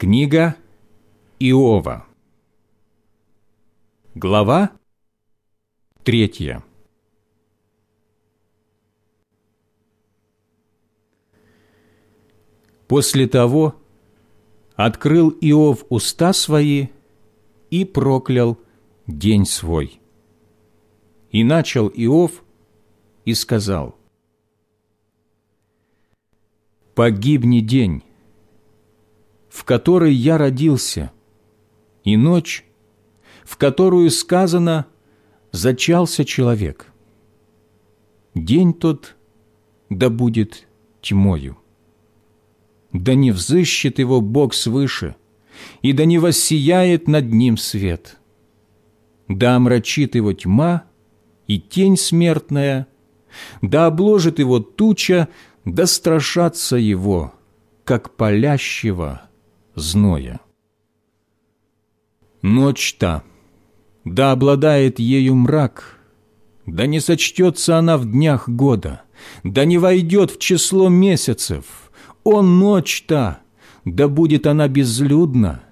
Книга Иова Глава третья После того открыл Иов уста свои и проклял день свой. И начал Иов и сказал, «Погибни день, в которой я родился, и ночь, в которую сказано «зачался человек». День тот да будет тьмою. Да не взыщет его Бог свыше, и да не воссияет над ним свет. Да омрачит его тьма и тень смертная, да обложит его туча, да страшатся его, как палящего зноя. Ночь та, да обладает ею мрак, да не сочтется она в днях года, да не войдет в число месяцев. О, ночь та, да будет она безлюдна,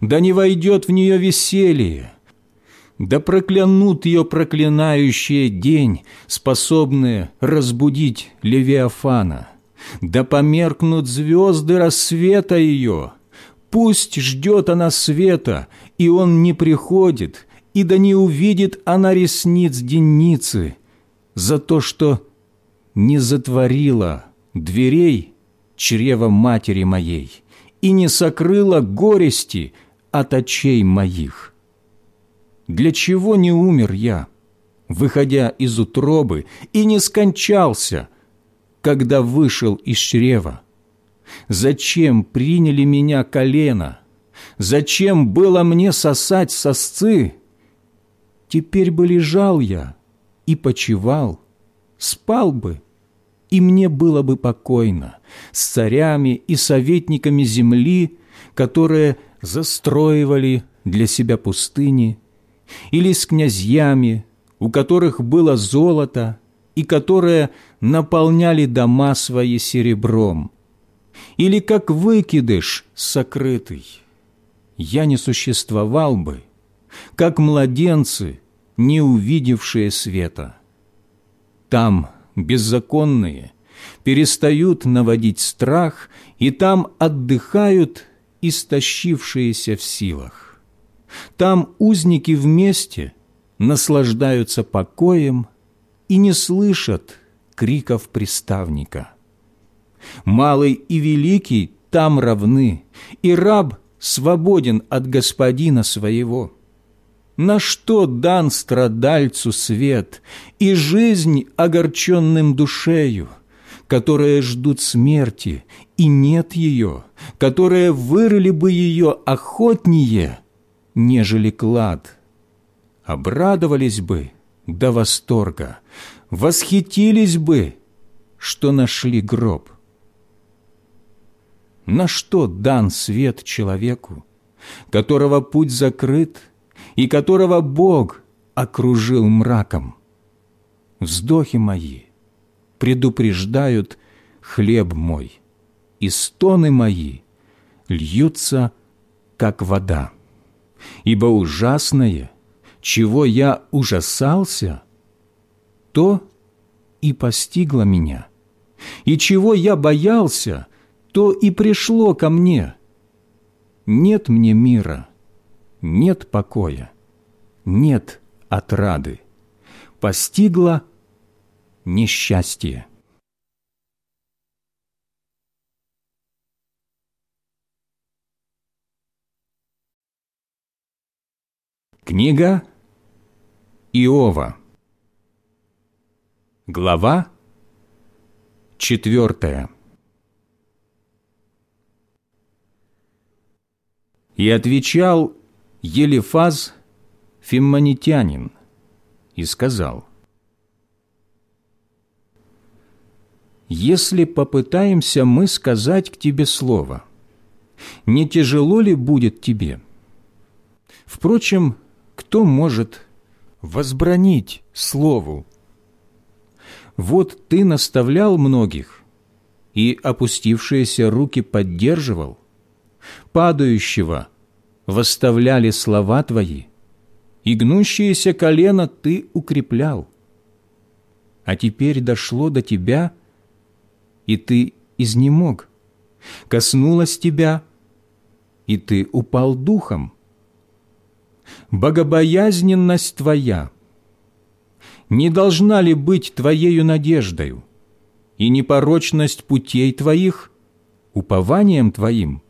да не войдет в нее веселье, да проклянут ее проклинающие день, способные разбудить Левиафана, да померкнут звезды рассвета ее, Пусть ждет она света, и он не приходит, и да не увидит она ресниц денницы за то, что не затворила дверей чрева матери моей и не сокрыла горести от очей моих. Для чего не умер я, выходя из утробы, и не скончался, когда вышел из чрева? Зачем приняли меня колено? Зачем было мне сосать сосцы? Теперь бы лежал я и почевал, спал бы, и мне было бы покойно с царями и советниками земли, которые застроивали для себя пустыни, или с князьями, у которых было золото, и которые наполняли дома свои серебром, или как выкидыш сокрытый. Я не существовал бы, как младенцы, не увидевшие света. Там беззаконные перестают наводить страх, и там отдыхают истощившиеся в силах. Там узники вместе наслаждаются покоем и не слышат криков приставника малый и великий там равны, и раб свободен от господина своего. На что дан страдальцу свет и жизнь огорченным душею, которые ждут смерти, и нет ее, которые вырыли бы ее охотнее, нежели клад? Обрадовались бы до восторга, восхитились бы, что нашли гроб – на что дан свет человеку, которого путь закрыт и которого Бог окружил мраком? Вздохи мои предупреждают хлеб мой, и стоны мои льются, как вода. Ибо ужасное, чего я ужасался, то и постигло меня, и чего я боялся, то и пришло ко мне. Нет мне мира, нет покоя, нет отрады. Постигло несчастье. Книга Иова Глава четвертая И отвечал Елифаз Фиммонитянин и сказал, «Если попытаемся мы сказать к тебе слово, не тяжело ли будет тебе? Впрочем, кто может возбранить слову? Вот ты наставлял многих и опустившиеся руки поддерживал, падающего восставляли слова Твои, и гнущееся колено Ты укреплял. А теперь дошло до Тебя, и Ты изнемог, коснулась Тебя, и Ты упал духом. Богобоязненность Твоя не должна ли быть Твоею надеждою, и непорочность путей Твоих упованием Твоим?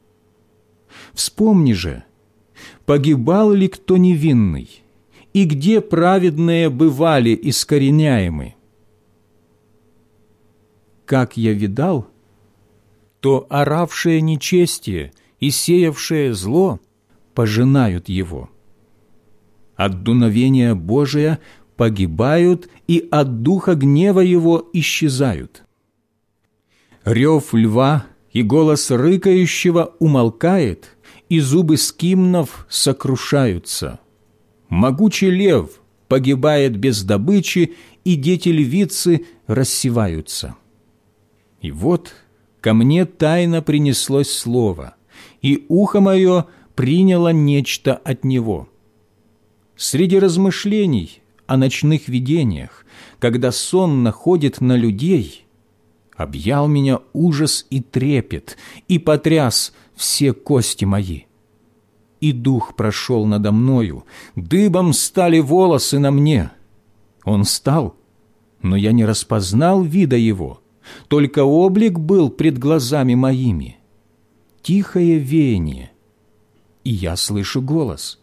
Вспомни же, погибал ли кто невинный, и где праведные бывали искореняемы? Как я видал, то оравшее нечестие и сеявшее зло пожинают его. От дуновения Божия погибают и от духа гнева его исчезают. Рев льва и голос рыкающего умолкает, и зубы скимнов сокрушаются. Могучий лев погибает без добычи, и дети львицы рассеваются. И вот ко мне тайно принеслось слово, и ухо мое приняло нечто от него. Среди размышлений о ночных видениях, когда сон находит на людей, объял меня ужас и трепет, и потряс все кости мои. И дух прошел надо мною, дыбом стали волосы на мне. Он стал, но я не распознал вида его, только облик был пред глазами моими. Тихое веяние, и я слышу голос.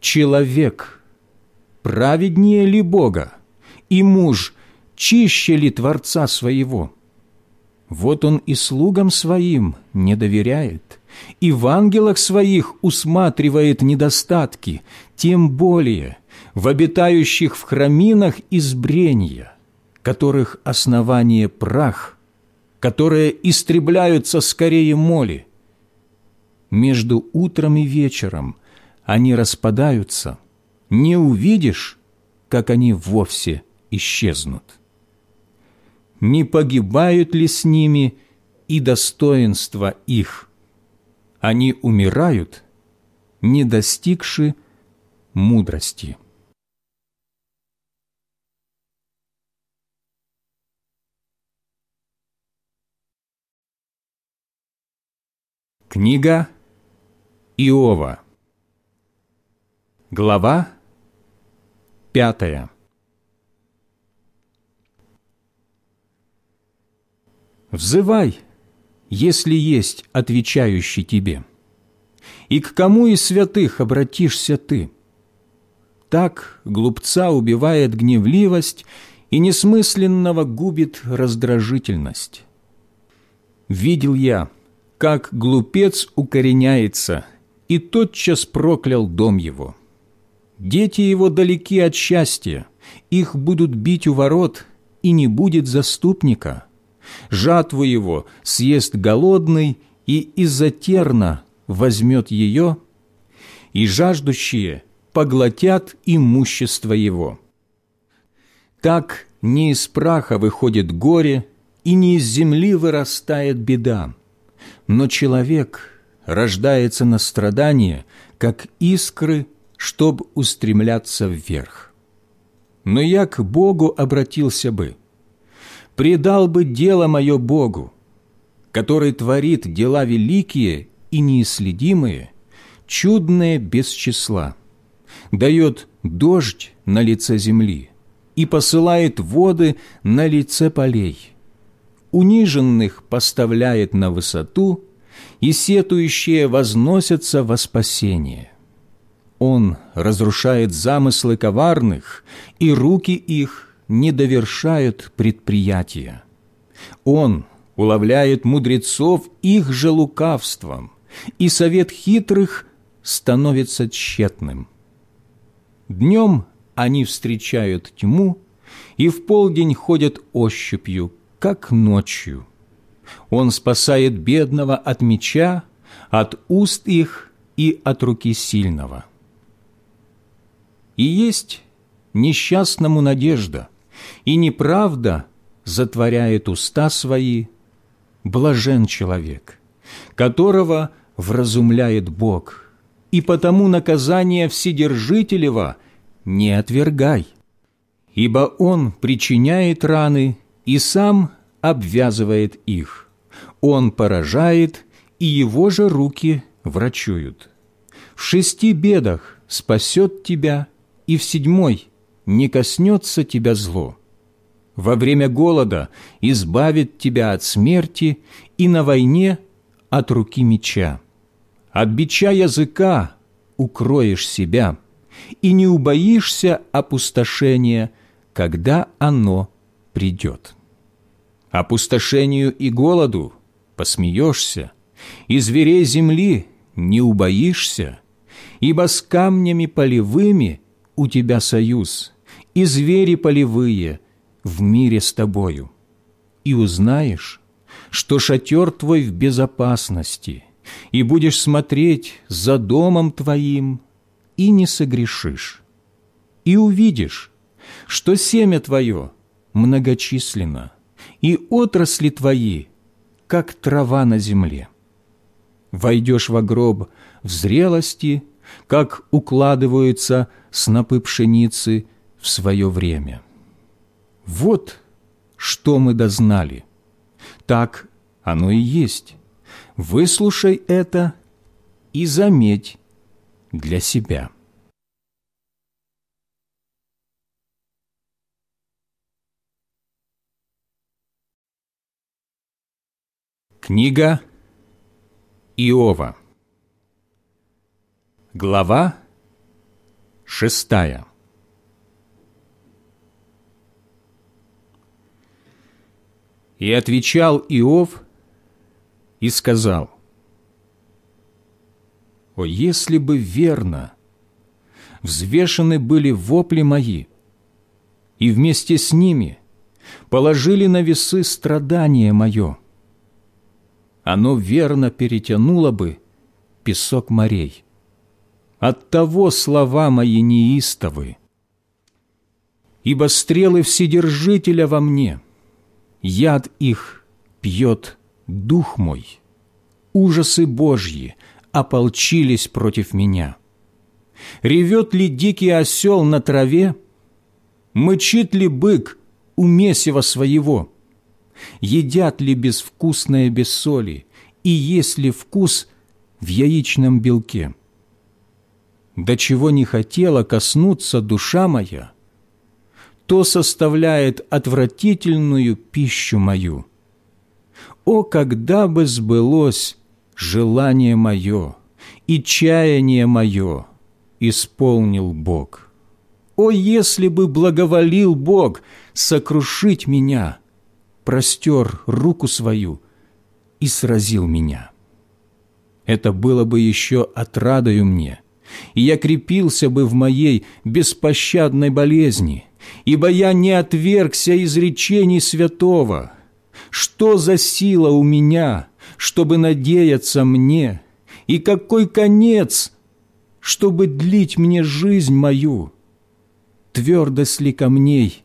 Человек праведнее ли Бога, и муж чище ли Творца своего? Вот он и слугам своим не доверяет, и в ангелах своих усматривает недостатки, тем более в обитающих в храминах избрения, которых основание прах, которые истребляются скорее моли. Между утром и вечером они распадаются, не увидишь, как они вовсе исчезнут не погибают ли с ними и достоинства их? Они умирают, не достигши мудрости. Книга Иова Глава пятая Взывай, если есть отвечающий тебе. И к кому из святых обратишься ты? Так глупца убивает гневливость и несмысленного губит раздражительность. Видел я, как глупец укореняется, и тотчас проклял дом его. Дети его далеки от счастья, их будут бить у ворот, и не будет заступника – жатву его съест голодный, и из-за терна возьмет ее, и жаждущие поглотят имущество его. Так не из праха выходит горе, и не из земли вырастает беда, но человек рождается на страдание, как искры, чтоб устремляться вверх. Но я к Богу обратился бы – предал бы дело мое Богу, который творит дела великие и неисследимые, чудные без числа, дает дождь на лице земли и посылает воды на лице полей, униженных поставляет на высоту, и сетующие возносятся во спасение. Он разрушает замыслы коварных, и руки их не довершают предприятия. Он уловляет мудрецов их же лукавством, и совет хитрых становится тщетным. Днем они встречают тьму, и в полдень ходят ощупью, как ночью. Он спасает бедного от меча, от уст их и от руки сильного. И есть несчастному надежда – и неправда затворяет уста свои, блажен человек, которого вразумляет Бог, и потому наказание Вседержителева не отвергай, ибо Он причиняет раны и сам обвязывает их. Он поражает, и Его же руки врачуют. В шести бедах спасет тебя, и в седьмой не коснется тебя зло. Во время голода избавит тебя от смерти и на войне от руки меча. От бича языка укроешь себя, и не убоишься опустошения, когда оно придет. Опустошению и голоду посмеешься, и зверей земли не убоишься, ибо с камнями полевыми у тебя союз, и звери полевые в мире с тобою. И узнаешь, что шатер твой в безопасности, и будешь смотреть за домом твоим, и не согрешишь. И увидишь, что семя твое многочисленно, и отрасли твои, как трава на земле. Войдешь во гроб в зрелости, как укладываются снопы пшеницы в свое время. Вот что мы дознали. Так оно и есть. Выслушай это и заметь для себя. Книга Иова Глава шестая И отвечал Иов и сказал, «О, если бы верно взвешены были вопли мои, и вместе с ними положили на весы страдания мое, оно верно перетянуло бы песок морей. Оттого слова мои неистовы, ибо стрелы Вседержителя во мне, яд их пьет дух мой. Ужасы Божьи ополчились против меня. Ревет ли дикий осел на траве? Мычит ли бык у месива своего? едят ли безвкусное без соли, и есть ли вкус в яичном белке. До чего не хотела коснуться душа моя, то составляет отвратительную пищу мою. О, когда бы сбылось желание мое и чаяние мое исполнил Бог! О, если бы благоволил Бог сокрушить меня – простер руку свою и сразил меня. Это было бы еще отрадою мне, и я крепился бы в моей беспощадной болезни, ибо я не отвергся изречений святого. Что за сила у меня, чтобы надеяться мне, и какой конец, чтобы длить мне жизнь мою? Твердость ли камней,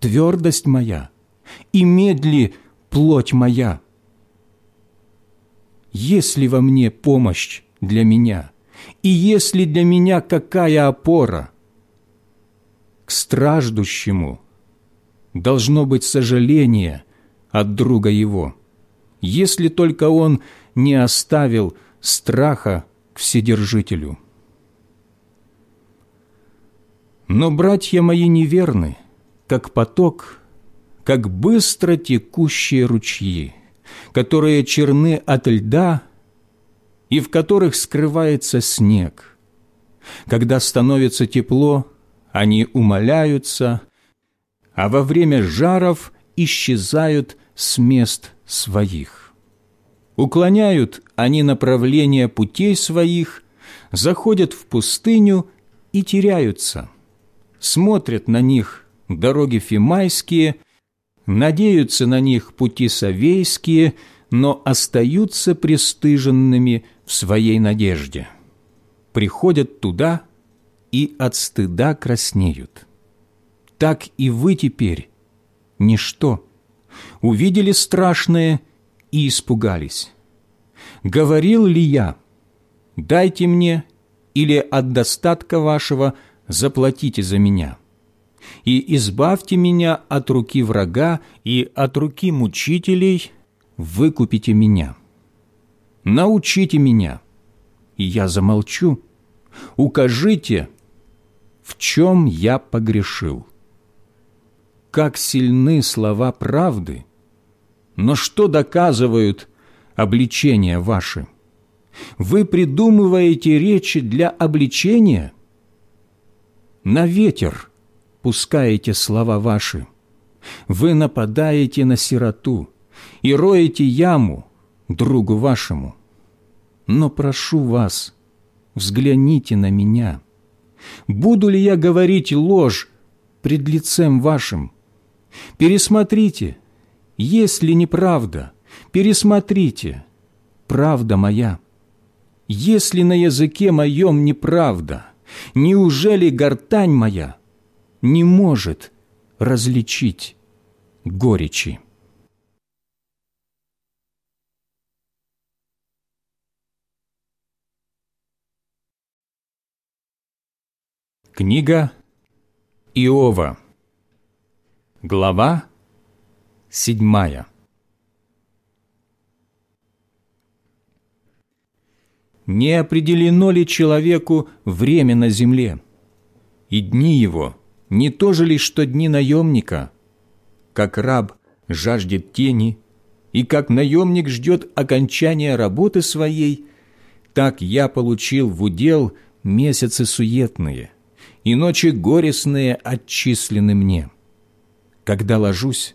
твердость моя — и медли плоть моя. Есть ли во мне помощь для меня, и есть ли для меня какая опора? К страждущему должно быть сожаление от друга его, если только он не оставил страха к Вседержителю. Но братья мои неверны, как поток как быстро текущие ручьи, которые черны от льда и в которых скрывается снег. Когда становится тепло, они умоляются, а во время жаров исчезают с мест своих. Уклоняют они направление путей своих, заходят в пустыню и теряются. Смотрят на них дороги фимайские – надеются на них пути совейские, но остаются пристыженными в своей надежде. Приходят туда и от стыда краснеют. Так и вы теперь ничто. Увидели страшное и испугались. Говорил ли я – дайте мне, или от достатка вашего заплатите за меня. И избавьте меня от руки врага и от руки мучителей, выкупите меня. Научите меня, и я замолчу. Укажите, в чем я погрешил. Как сильны слова правды, но что доказывают обличения ваши? Вы придумываете речи для обличения? На ветер пускаете слова ваши. Вы нападаете на сироту и роете яму другу вашему. Но прошу вас, взгляните на меня. Буду ли я говорить ложь пред лицем вашим? Пересмотрите, есть ли неправда, пересмотрите, правда моя. Если на языке моем неправда, неужели гортань моя не может различить горечи? Книга Иова Глава седьмая не определено ли человеку время на земле? И дни его не то же ли, что дни наемника? Как раб жаждет тени, и как наемник ждет окончания работы своей, так я получил в удел месяцы суетные, и ночи горестные отчислены мне. Когда ложусь,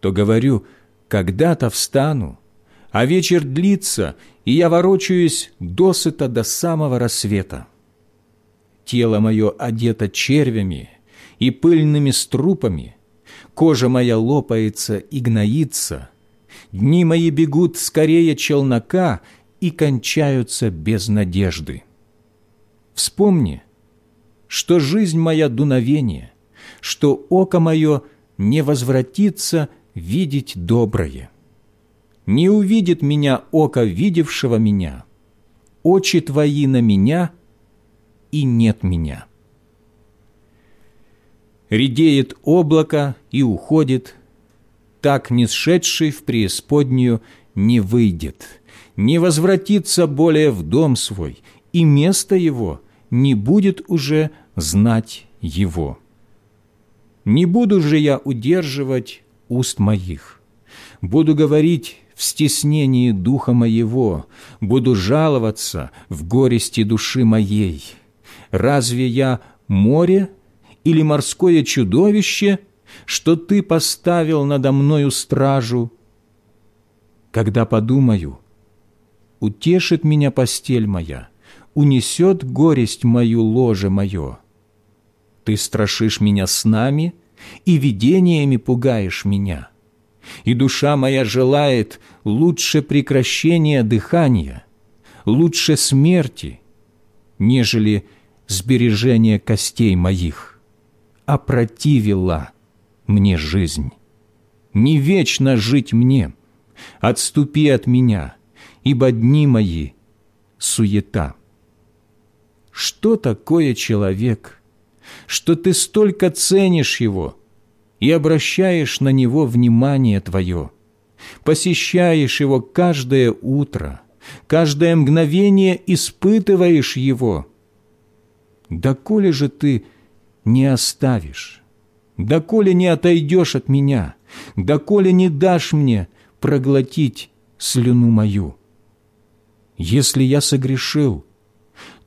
то говорю, когда-то встану, а вечер длится, и я ворочаюсь досыта до самого рассвета. Тело мое одето червями и пыльными струпами, кожа моя лопается и гноится, дни мои бегут скорее челнока и кончаются без надежды. Вспомни, что жизнь моя дуновение, что око мое не возвратится видеть доброе не увидит меня око видевшего меня, очи твои на меня, и нет меня. Редеет облако и уходит, так не сшедший в преисподнюю не выйдет, не возвратится более в дом свой, и место его не будет уже знать его. Не буду же я удерживать уст моих, буду говорить в стеснении духа моего, буду жаловаться в горести души моей. Разве я море или морское чудовище, что ты поставил надо мною стражу? Когда подумаю, утешит меня постель моя, унесет горесть мою ложе мое. Ты страшишь меня снами и видениями пугаешь меня и душа моя желает лучше прекращения дыхания, лучше смерти, нежели сбережения костей моих, опротивила мне жизнь. Не вечно жить мне, отступи от меня, ибо дни мои — суета. Что такое человек, что ты столько ценишь его — и обращаешь на него внимание твое, посещаешь его каждое утро, каждое мгновение испытываешь его. Доколе же ты не оставишь, доколе не отойдешь от меня, доколе не дашь мне проглотить слюну мою? Если я согрешил,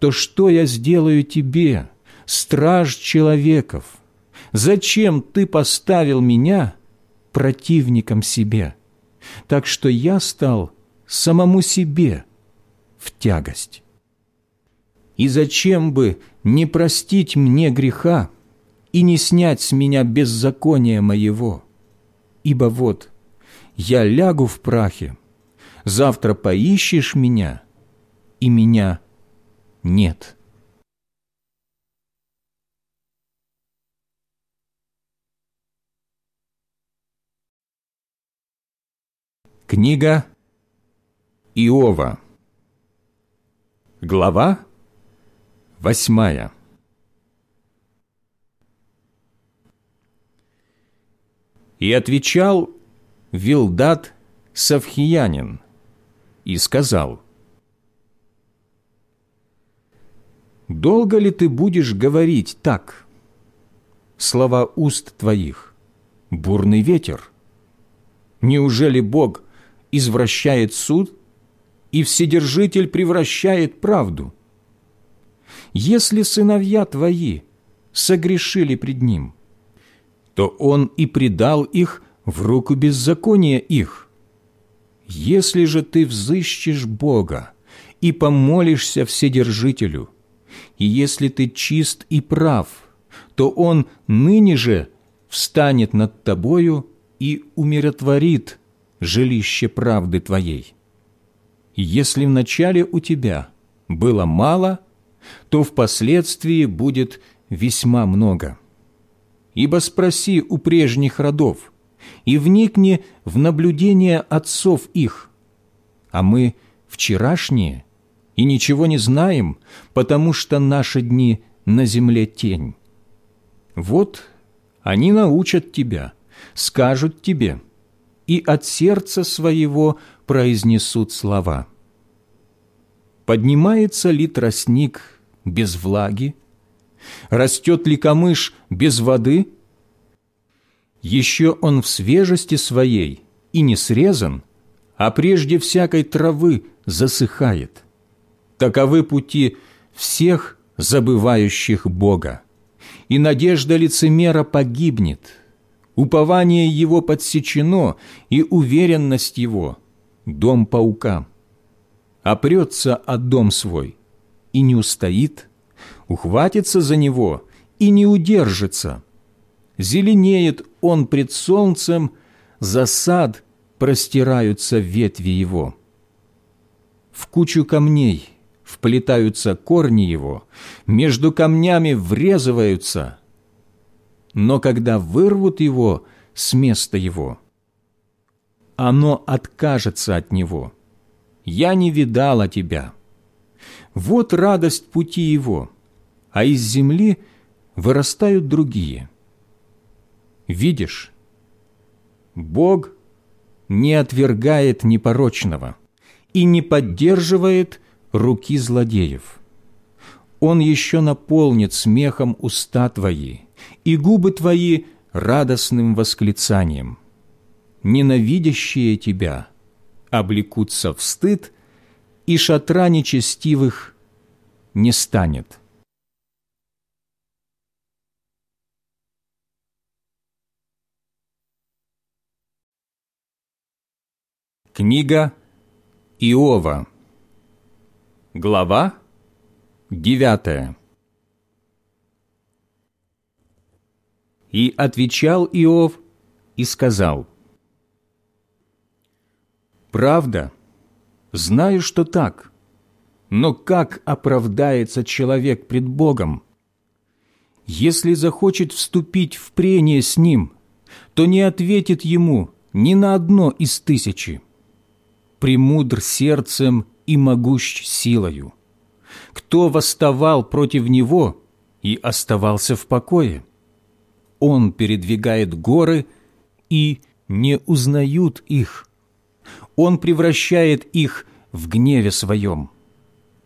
то что я сделаю тебе, страж человеков?» Зачем ты поставил меня противником себе, так что я стал самому себе в тягость? И зачем бы не простить мне греха и не снять с меня беззакония моего? Ибо вот я лягу в прахе, завтра поищешь меня, и меня нет». Книга Иова Глава восьмая И отвечал Вилдат Савхиянин и сказал, «Долго ли ты будешь говорить так? Слова уст твоих — бурный ветер. Неужели Бог извращает суд, и Вседержитель превращает правду? Если сыновья твои согрешили пред Ним, то Он и предал их в руку беззакония их. Если же ты взыщешь Бога и помолишься Вседержителю, и если ты чист и прав, то Он ныне же встанет над тобою и умиротворит жилище правды твоей. Если вначале у тебя было мало, то впоследствии будет весьма много. Ибо спроси у прежних родов, и вникни в наблюдение отцов их. А мы вчерашние и ничего не знаем, потому что наши дни на земле тень. Вот они научат тебя, скажут тебе, и от сердца своего произнесут слова. Поднимается ли тростник без влаги? Растет ли камыш без воды? Еще он в свежести своей и не срезан, а прежде всякой травы засыхает. Таковы пути всех забывающих Бога, и надежда лицемера погибнет, упование его подсечено, и уверенность его – дом паука. Опрется от дом свой и не устоит, ухватится за него и не удержится. Зеленеет он пред солнцем, за сад простираются ветви его. В кучу камней вплетаются корни его, между камнями врезываются. Но когда вырвут его с места его, оно откажется от него. Я не видала тебя. Вот радость пути его, а из земли вырастают другие. Видишь, Бог не отвергает непорочного и не поддерживает руки злодеев. Он еще наполнит смехом уста твои и губы твои радостным восклицанием. Ненавидящие тебя облекутся в стыд, и шатра нечестивых не станет». Книга Иова Глава девятая И отвечал Иов и сказал, «Правда, знаю, что так, но как оправдается человек пред Богом? Если захочет вступить в прение с Ним, то не ответит Ему ни на одно из тысячи. Премудр сердцем и могущ силою. Кто восставал против него и оставался в покое? Он передвигает горы, и не узнают их. Он превращает их в гневе своем,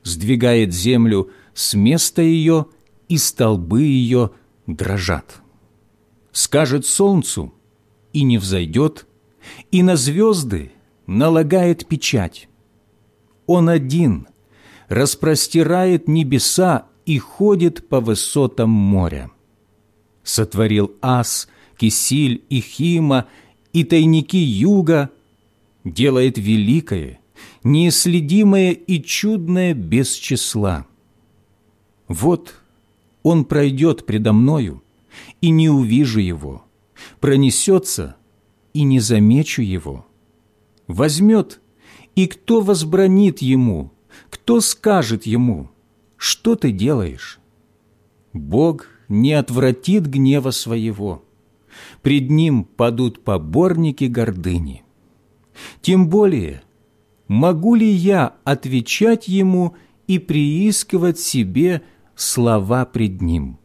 сдвигает землю с места ее, и столбы ее дрожат. Скажет солнцу, и не взойдет, и на звезды налагает печать. Он один распростирает небеса и ходит по высотам моря. Сотворил ас, кисиль и хима, и тайники юга, делает великое, неисследимое и чудное без числа. Вот он пройдет предо мною, и не увижу его, пронесется, и не замечу его. Возьмет и кто возбранит ему? Кто скажет ему, что ты делаешь? Бог не отвратит гнева своего. Пред ним падут поборники гордыни. Тем более, могу ли я отвечать ему и приискивать себе слова пред Ним.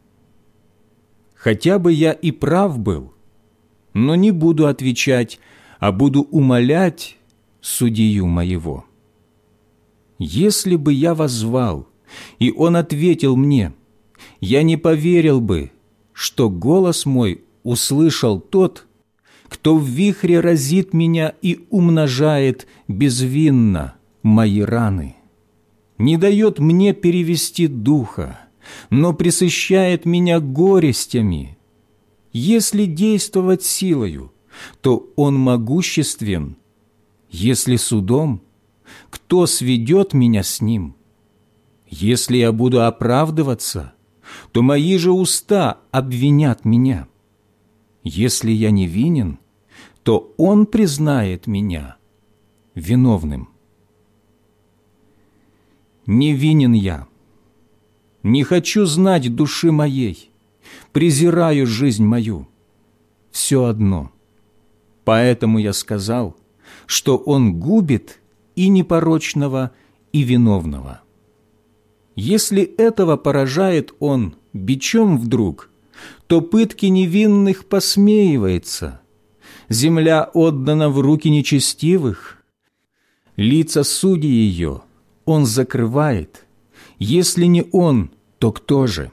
Хотя бы я и прав был, но не буду отвечать, а буду умолять судью моего. Если бы я возвал, и он ответил мне, я не поверил бы, что голос мой услышал тот, кто в вихре разит меня и умножает безвинно мои раны, не дает мне перевести духа, но присыщает меня горестями. Если действовать силою, то Он могуществен. Если судом, кто сведет меня с Ним? Если я буду оправдываться, то мои же уста обвинят меня. Если я невинен, то Он признает меня виновным. Невинен я, не хочу знать души моей, презираю жизнь мою. Все одно. Поэтому я сказал, что он губит и непорочного, и виновного. Если этого поражает он бичом вдруг, то пытки невинных посмеивается. Земля отдана в руки нечестивых. Лица судьи ее он закрывает. Если не он, то кто же?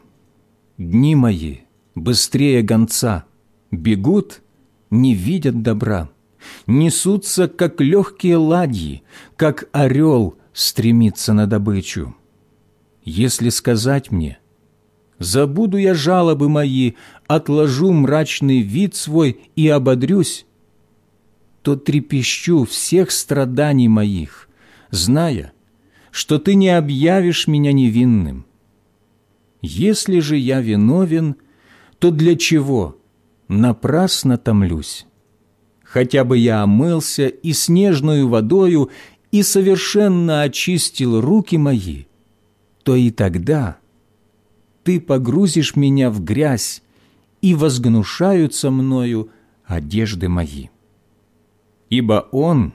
Дни мои быстрее гонца, бегут, не видят добра, несутся, как легкие ладьи, как орел стремится на добычу. Если сказать мне, забуду я жалобы мои, отложу мрачный вид свой и ободрюсь, то трепещу всех страданий моих, зная, что ты не объявишь меня невинным, если же я виновен, то для чего? Напрасно томлюсь. Хотя бы я омылся и снежную водою, и совершенно очистил руки мои, то и тогда ты погрузишь меня в грязь, и возгнушаются мною одежды мои. Ибо он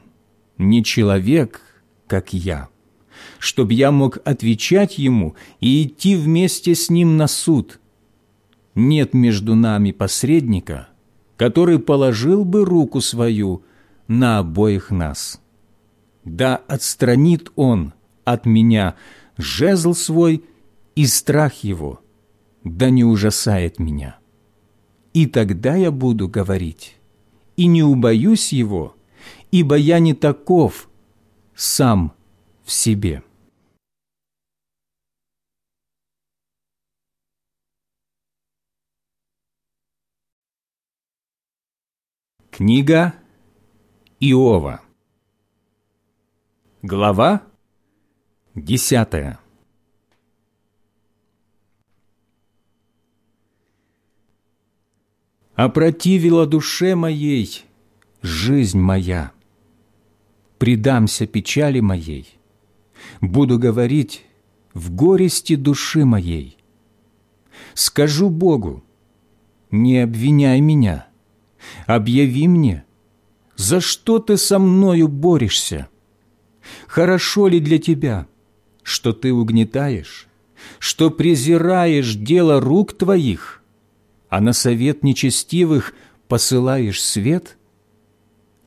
не человек, как я» чтобы я мог отвечать ему и идти вместе с ним на суд. Нет между нами посредника, который положил бы руку свою на обоих нас. Да отстранит он от меня жезл свой и страх его, да не ужасает меня. И тогда я буду говорить, и не убоюсь его, ибо я не таков сам в себе. Книга Иова. Глава десятая. Опротивила душе моей жизнь моя, Предамся печали моей, Буду говорить в горести души моей. Скажу Богу, не обвиняй меня — объяви мне, за что ты со мною борешься? Хорошо ли для тебя, что ты угнетаешь, что презираешь дело рук твоих, а на совет нечестивых посылаешь свет?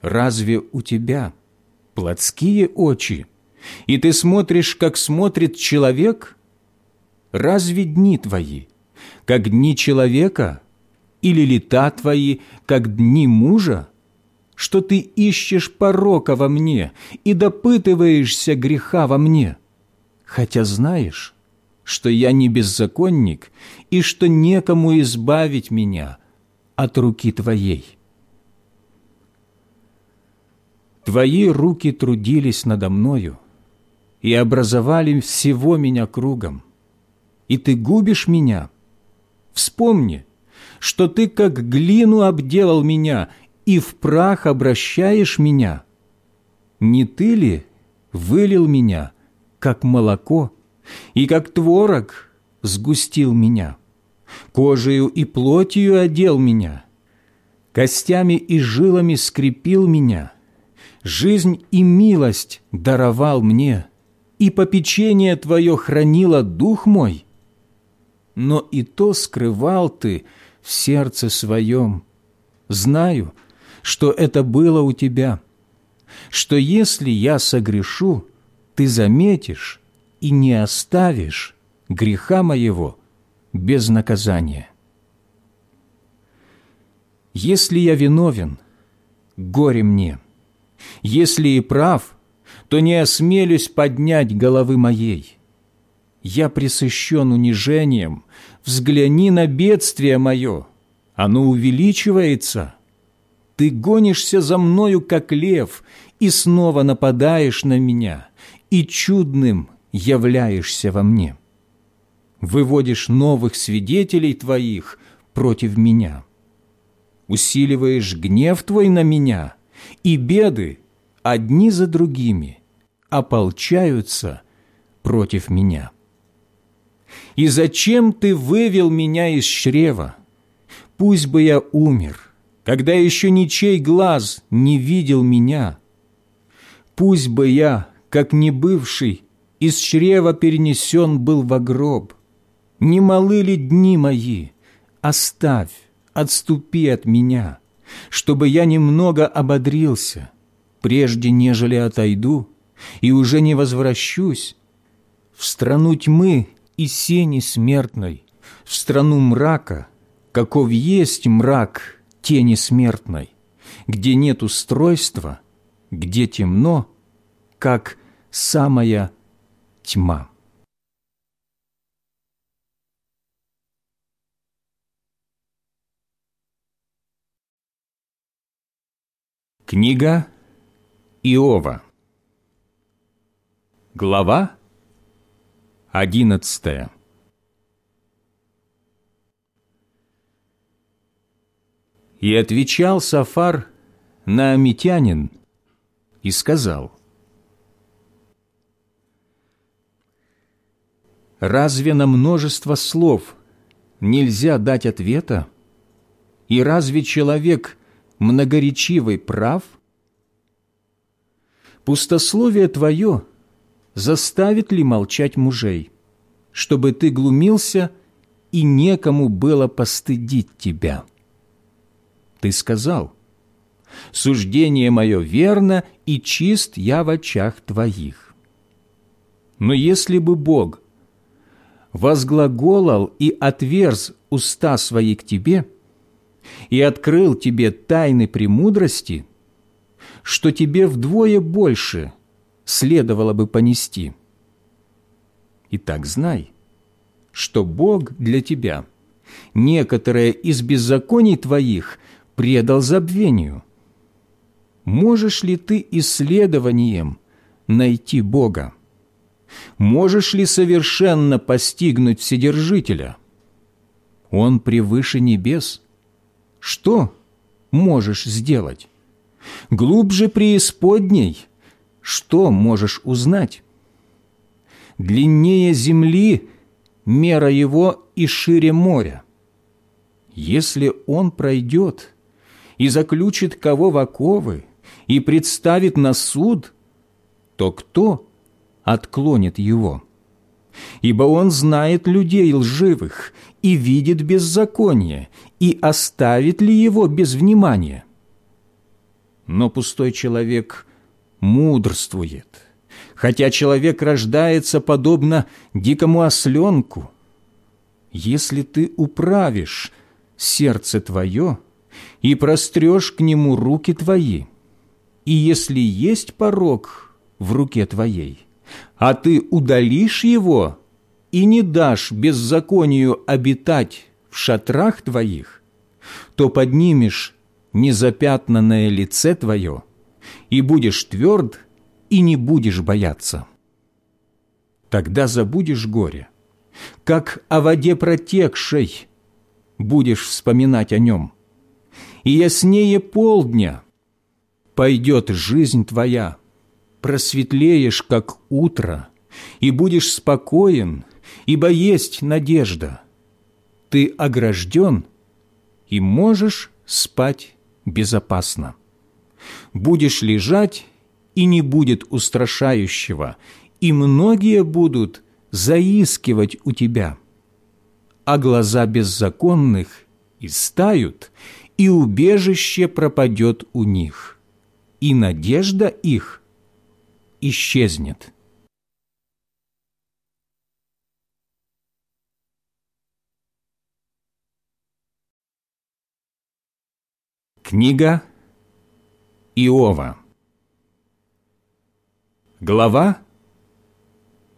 Разве у тебя плотские очи, и ты смотришь, как смотрит человек? Разве дни твои, как дни человека – или лета твои, как дни мужа? Что ты ищешь порока во мне и допытываешься греха во мне, хотя знаешь, что я не беззаконник и что некому избавить меня от руки Твоей. Твои руки трудились надо мною и образовали всего меня кругом, и Ты губишь меня. Вспомни, что Ты как глину обделал меня и в прах обращаешь меня? Не Ты ли вылил меня, как молоко, и как творог сгустил меня? Кожею и плотью одел меня, костями и жилами скрепил меня, жизнь и милость даровал мне, и попечение Твое хранило дух мой, но и то скрывал Ты в сердце своем. Знаю, что это было у Тебя, что если я согрешу, Ты заметишь и не оставишь греха моего без наказания. Если я виновен, горе мне. Если и прав, то не осмелюсь поднять головы моей. Я пресыщен унижением, взгляни на бедствие мое, оно увеличивается. Ты гонишься за мною, как лев, и снова нападаешь на меня, и чудным являешься во мне. Выводишь новых свидетелей твоих против меня. Усиливаешь гнев твой на меня, и беды одни за другими ополчаются против меня. И зачем ты вывел меня из чрева? Пусть бы я умер, когда еще ничей глаз не видел меня. Пусть бы я, как не бывший, из чрева перенесен был во гроб. Не малы ли дни мои? Оставь, отступи от меня, чтобы я немного ободрился, прежде нежели отойду, и уже не возвращусь в страну тьмы и сени смертной, в страну мрака, каков есть мрак тени смертной, где нет устройства, где темно, как самая тьма. Книга Иова. Глава одиннадцатая И отвечал Сафар на Амитянин и сказал, «Разве на множество слов нельзя дать ответа? И разве человек многоречивый прав? Пустословие твое — заставит ли молчать мужей, чтобы ты глумился и некому было постыдить тебя? Ты сказал, «Суждение мое верно, и чист я в очах твоих». Но если бы Бог возглаголал и отверз уста свои к тебе и открыл тебе тайны премудрости, что тебе вдвое больше – следовало бы понести. Итак, знай, что Бог для тебя некоторые из беззаконий твоих предал забвению. Можешь ли ты исследованием найти Бога? Можешь ли совершенно постигнуть Вседержителя? Он превыше небес. Что можешь сделать? Глубже преисподней что можешь узнать? Длиннее земли мера его и шире моря. Если он пройдет и заключит кого в оковы и представит на суд, то кто отклонит его? Ибо он знает людей лживых и видит беззаконие, и оставит ли его без внимания? Но пустой человек мудрствует, хотя человек рождается подобно дикому осленку. Если ты управишь сердце твое и прострешь к нему руки твои, и если есть порог в руке твоей, а ты удалишь его и не дашь беззаконию обитать в шатрах твоих, то поднимешь незапятнанное лице твое и будешь тверд, и не будешь бояться. Тогда забудешь горе, как о воде протекшей будешь вспоминать о нем. И яснее полдня пойдет жизнь твоя, просветлеешь, как утро, и будешь спокоен, ибо есть надежда. Ты огражден и можешь спать безопасно будешь лежать, и не будет устрашающего, и многие будут заискивать у тебя, а глаза беззаконных истают, и убежище пропадет у них, и надежда их исчезнет». Книга Иова Глава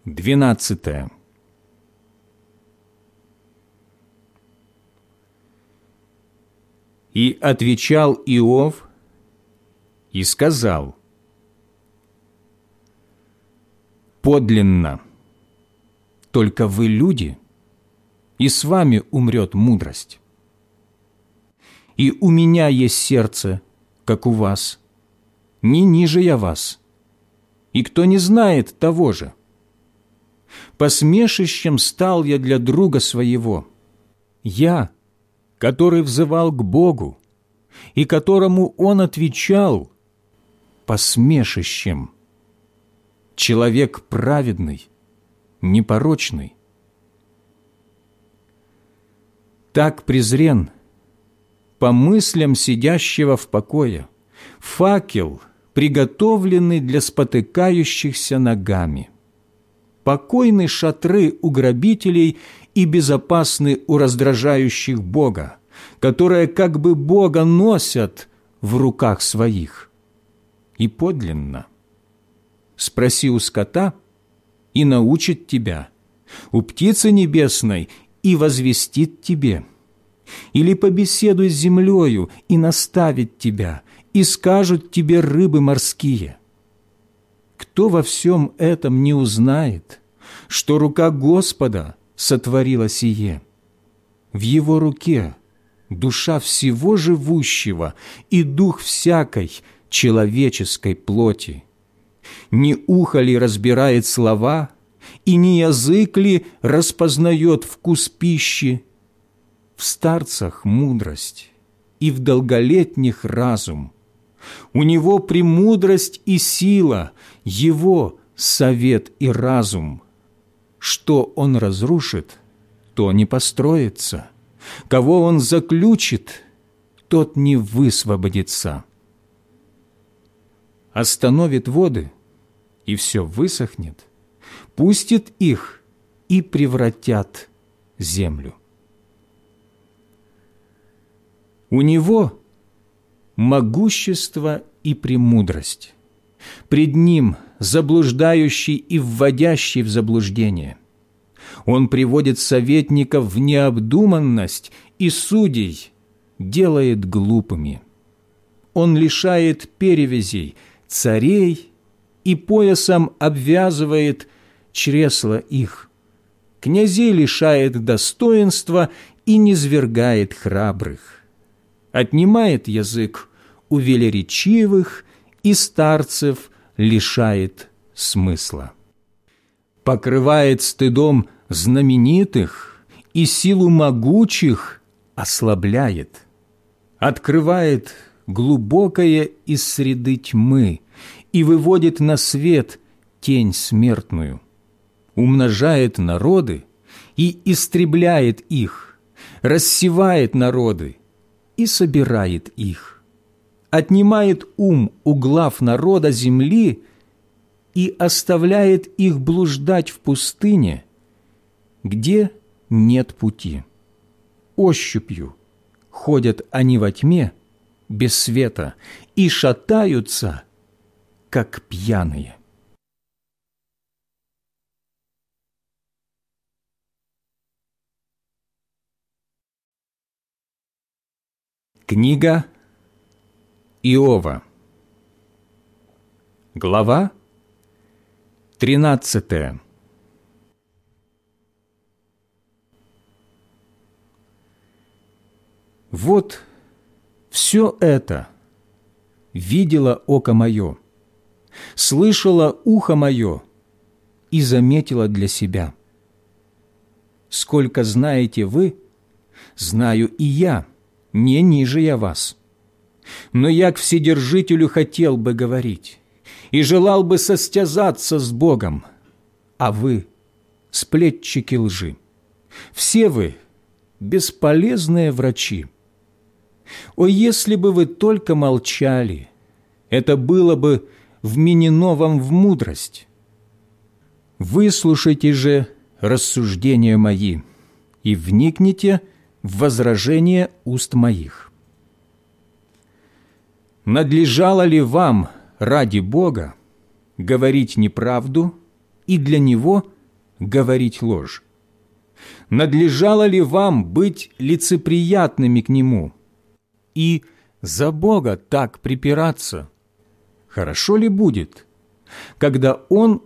двенадцатая И отвечал Иов и сказал, «Подлинно, только вы люди, и с вами умрет мудрость. И у меня есть сердце, как у вас, не ниже я вас, и кто не знает того же. Посмешищем стал я для друга своего, я, который взывал к Богу, и которому он отвечал посмешищем. Человек праведный, непорочный. Так презрен по мыслям сидящего в покое, факел, приготовленный для спотыкающихся ногами. Покойны шатры у грабителей и безопасны у раздражающих Бога, которые как бы Бога носят в руках своих. И подлинно. Спроси у скота, и научит тебя, у птицы небесной и возвестит тебе. Или побеседуй с землею и наставит тебя, и скажут тебе рыбы морские. Кто во всем этом не узнает, что рука Господа сотворила сие? В Его руке душа всего живущего и дух всякой человеческой плоти. Не ухо ли разбирает слова, и не язык ли распознает вкус пищи? В старцах мудрость, и в долголетних разум. У него премудрость и сила, его совет и разум. Что он разрушит, то не построится – Кого он заключит, тот не высвободится. Остановит воды, и все высохнет, пустит их и превратят землю. У него могущество и премудрость, пред ним заблуждающий и вводящий в заблуждение. Он приводит советников в необдуманность и судей делает глупыми. Он лишает перевязей царей и поясом обвязывает чресла их. Князей лишает достоинства и низвергает храбрых. Отнимает язык у велеречивых и старцев лишает смысла. Покрывает стыдом знаменитых и силу могучих ослабляет, открывает глубокое из среды тьмы и выводит на свет тень смертную, умножает народы и истребляет их, рассевает народы и собирает их, отнимает ум у глав народа земли и оставляет их блуждать в пустыне – где нет пути. Ощупью ходят они во тьме, без света, и шатаются, как пьяные. Книга Иова Глава тринадцатая Вот все это видело око мое, слышало ухо мое и заметило для себя. Сколько знаете вы, знаю и я, не ниже я вас. Но я к Вседержителю хотел бы говорить и желал бы состязаться с Богом, а вы – сплетчики лжи. Все вы – бесполезные врачи. О, если бы вы только молчали, это было бы вменено вам в мудрость. Выслушайте же рассуждения мои и вникните в возражение уст моих. Надлежало ли вам ради Бога говорить неправду и для Него говорить ложь? Надлежало ли вам быть лицеприятными к Нему и за Бога так припираться? Хорошо ли будет, когда Он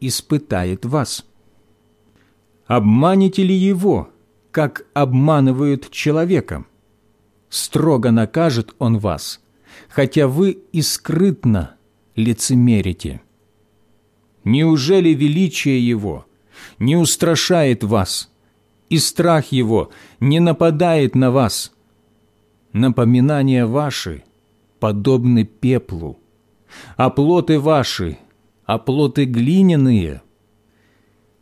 испытает вас? Обманете ли Его, как обманывают человека? Строго накажет Он вас, хотя вы и скрытно лицемерите. Неужели величие Его не устрашает вас, и страх Его не нападает на вас? Напоминания ваши подобны пеплу, а плоты ваши, а плоты глиняные.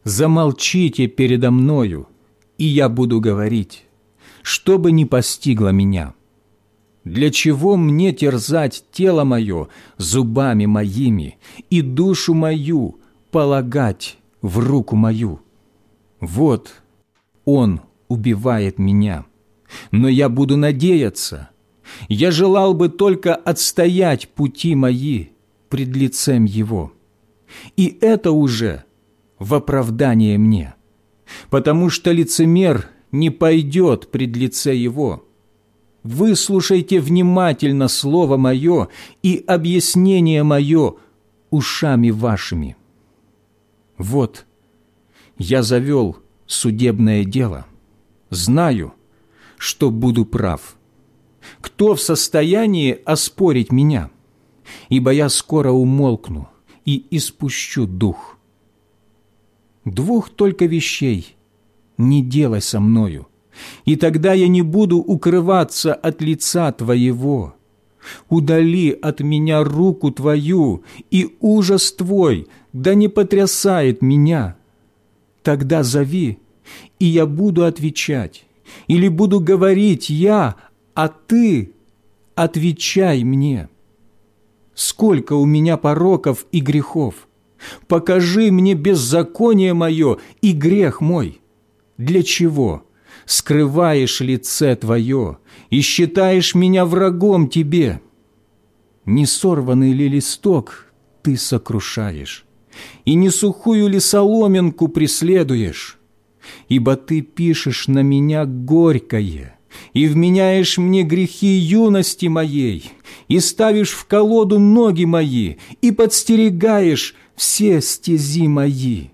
Замолчите передо мною, и я буду говорить, что бы ни постигло меня. Для чего мне терзать тело мое зубами моими и душу мою полагать в руку мою? Вот Он убивает меня, но я буду надеяться. Я желал бы только отстоять пути мои пред лицем Его. И это уже в оправдание мне, потому что лицемер не пойдет пред лице Его. Выслушайте внимательно Слово Мое и объяснение Мое ушами вашими. Вот, я завел судебное дело, знаю, что буду прав. Кто в состоянии оспорить меня? Ибо я скоро умолкну и испущу дух. Двух только вещей не делай со мною – и тогда я не буду укрываться от лица Твоего. Удали от меня руку Твою, и ужас Твой да не потрясает меня. Тогда зови, и я буду отвечать, или буду говорить я, а Ты отвечай мне. Сколько у меня пороков и грехов! Покажи мне беззаконие мое и грех мой. Для чего? Скрываешь лице Твое и считаешь меня врагом Тебе. Не сорванный ли листок Ты сокрушаешь, и не сухую ли соломинку преследуешь? Ибо Ты пишешь на меня горькое, и вменяешь мне грехи юности моей, и ставишь в колоду ноги мои, и подстерегаешь все стези мои.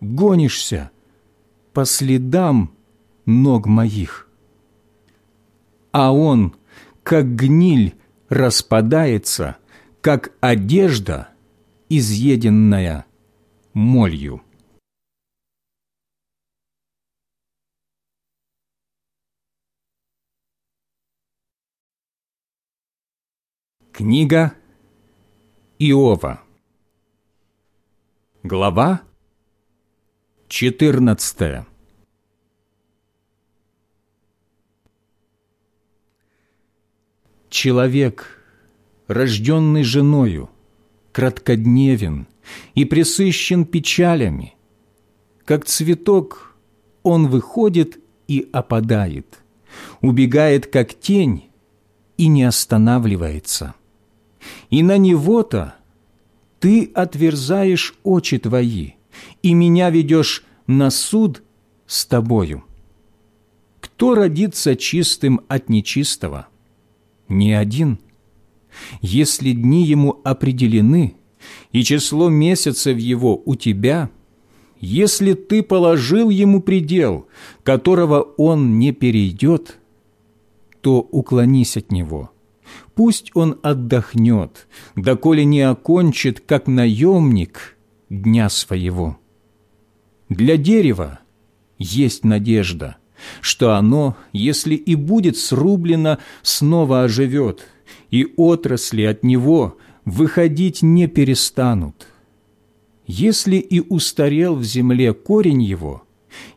Гонишься по следам ног моих. А он, как гниль, распадается, как одежда, изъеденная молью. Книга Иова Глава четырнадцатая Человек, рожденный женою, краткодневен и пресыщен печалями. Как цветок он выходит и опадает, убегает, как тень, и не останавливается. И на него-то ты отверзаешь очи твои, и меня ведешь на суд с тобою. Кто родится чистым от нечистого? Не один. Если дни ему определены, и число месяцев его у тебя, если ты положил ему предел, которого он не перейдет, то уклонись от него. Пусть он отдохнет, доколе не окончит, как наемник, дня своего. Для дерева есть надежда, что оно, если и будет срублено, снова оживет, и отрасли от него выходить не перестанут. если и устарел в земле корень его,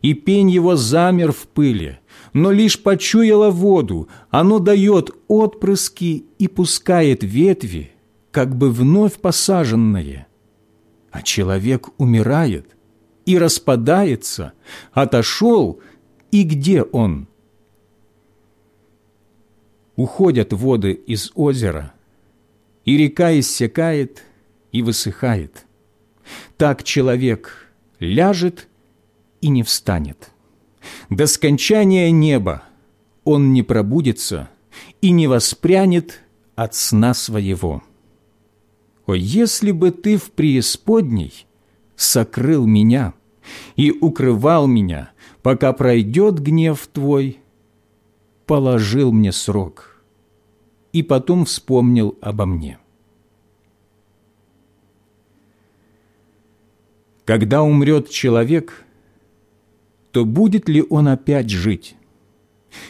и пень его замер в пыли, но лишь почуяло воду, оно дает отпрыски и пускает ветви, как бы вновь посаженные. А человек умирает и распадается, отошел, и где он? Уходят воды из озера, и река иссякает и высыхает. Так человек ляжет и не встанет. До скончания неба он не пробудится и не воспрянет от сна своего. О, если бы ты в преисподней сокрыл меня и укрывал меня, пока пройдет гнев твой, положил мне срок и потом вспомнил обо мне. Когда умрет человек, то будет ли он опять жить?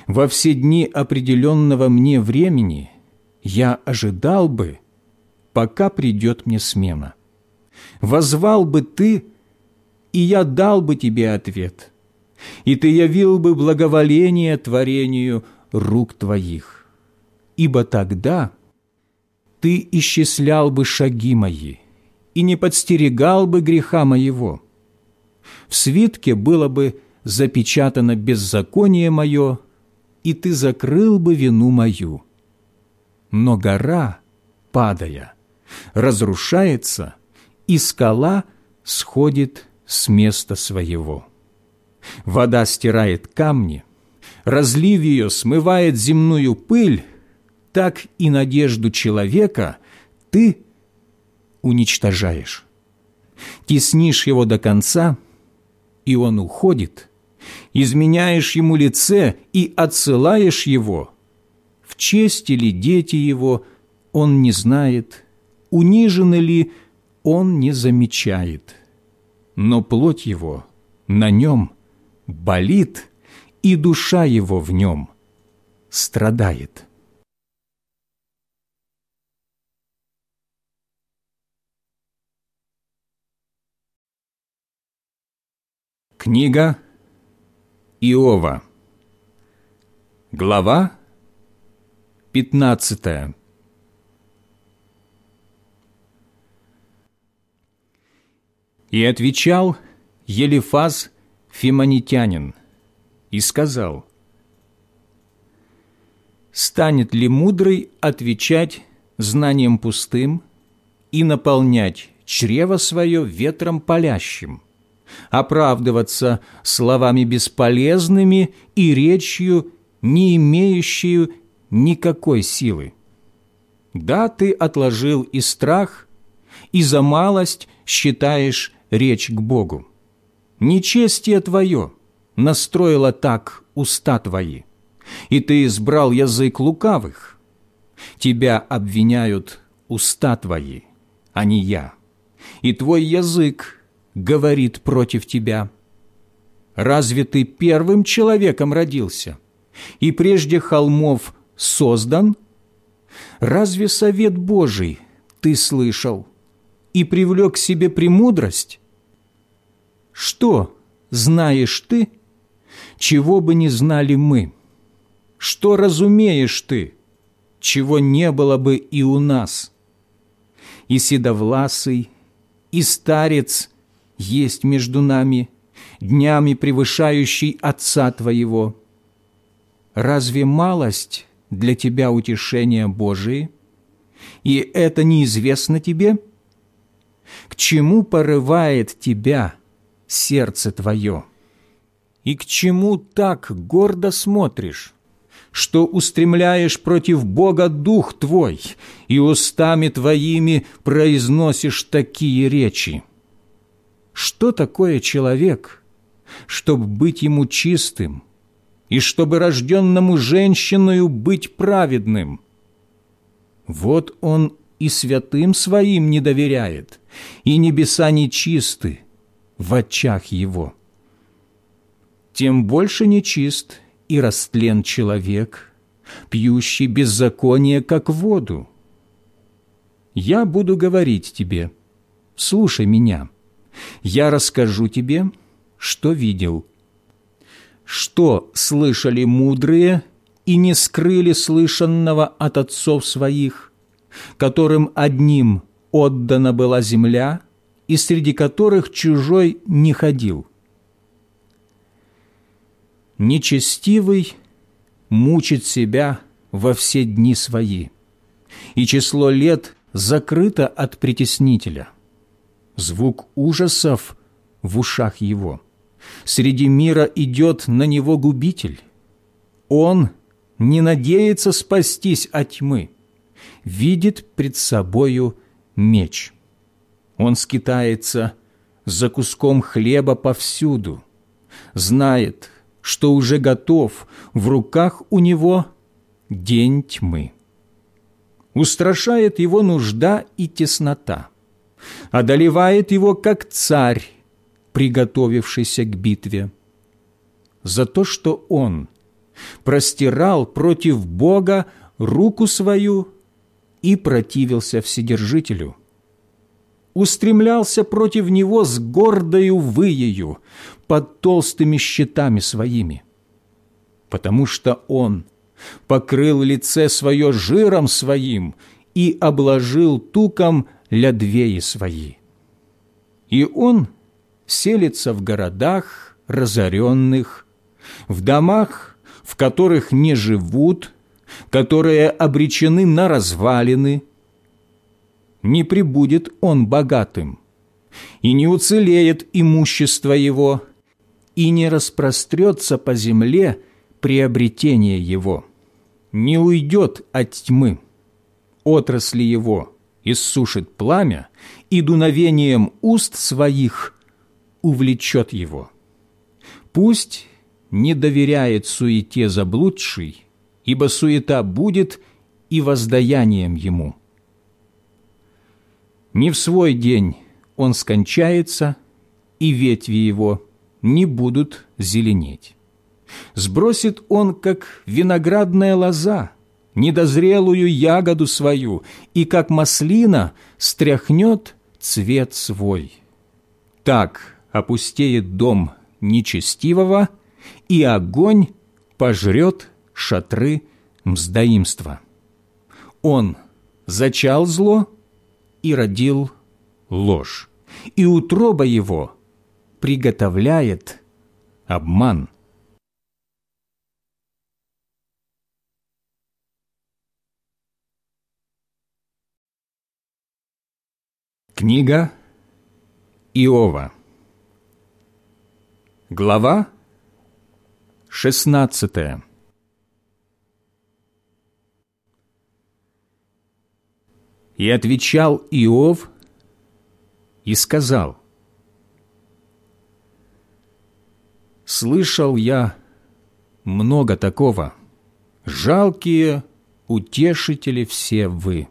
Во все дни определенного мне времени я ожидал бы, пока придет мне смена. Возвал бы ты, и я дал бы тебе ответ, и ты явил бы благоволение творению рук твоих, ибо тогда ты исчислял бы шаги мои и не подстерегал бы греха моего. В свитке было бы запечатано беззаконие мое, и ты закрыл бы вину мою. Но гора, падая, разрушается, и скала сходит с места своего. Вода стирает камни, разлив ее смывает земную пыль, так и надежду человека ты уничтожаешь. Теснишь его до конца, и он уходит, изменяешь ему лице и отсылаешь его. В чести ли дети его он не знает, унижены ли он не замечает. Но плоть его на нем болит, и душа его в нем страдает. Книга Иова Глава 15 И отвечал Елифаз Фимонитянин и сказал, «Станет ли мудрый отвечать знанием пустым и наполнять чрево свое ветром палящим?» оправдываться словами бесполезными и речью, не имеющую никакой силы. Да, ты отложил и страх, и за малость считаешь речь к Богу. Нечестие твое настроило так уста твои, и ты избрал язык лукавых. Тебя обвиняют уста твои, а не я, и твой язык говорит против тебя? Разве ты первым человеком родился и прежде холмов создан? Разве совет Божий ты слышал и привлек к себе премудрость? Что знаешь ты, чего бы не знали мы? Что разумеешь ты, чего не было бы и у нас? И седовласый, и старец есть между нами, днями превышающий Отца Твоего. Разве малость для Тебя утешения Божие? И это неизвестно Тебе? К чему порывает Тебя сердце Твое? И к чему так гордо смотришь? что устремляешь против Бога дух твой, и устами твоими произносишь такие речи. Что такое человек, чтобы быть ему чистым, и чтобы рожденному женщиною быть праведным? Вот он и святым своим не доверяет, и небеса нечисты в очах его. Тем больше нечист и растлен человек, пьющий беззаконие, как воду. Я буду говорить тебе, слушай меня – я расскажу тебе, что видел. Что слышали мудрые и не скрыли слышанного от отцов своих, которым одним отдана была земля, и среди которых чужой не ходил. Нечестивый мучит себя во все дни свои, и число лет закрыто от притеснителя. Звук ужасов в ушах его. Среди мира идет на него губитель. Он не надеется спастись от тьмы, видит пред собою меч. Он скитается за куском хлеба повсюду, знает, что уже готов, в руках у него день тьмы. Устрашает его нужда и теснота, одолевает его, как царь, приготовившийся к битве. За то, что он простирал против Бога руку свою и противился Вседержителю, устремлялся против него с гордою выею под толстыми щитами своими, потому что он покрыл лице свое жиром своим и обложил туком лядвеи свои. И он селится в городах разоренных, в домах, в которых не живут, которые обречены на развалины. Не прибудет он богатым, и не уцелеет имущество его, и не распрострется по земле приобретение его, не уйдет от тьмы. Отрасли его иссушит пламя, и дуновением уст своих увлечет его. Пусть не доверяет суете заблудший, ибо суета будет и воздаянием ему. Не в свой день он скончается, и ветви его не будут зеленеть. Сбросит он, как виноградная лоза, недозрелую ягоду свою, и, как маслина, стряхнет цвет свой. Так опустеет дом нечестивого, и огонь пожрет шатры мздоимства. Он зачал зло и родил ложь, и утроба его приготовляет обман. Книга Иова. Глава шестнадцатая И отвечал Иов и сказал, «Слышал я много такого, жалкие утешители все вы.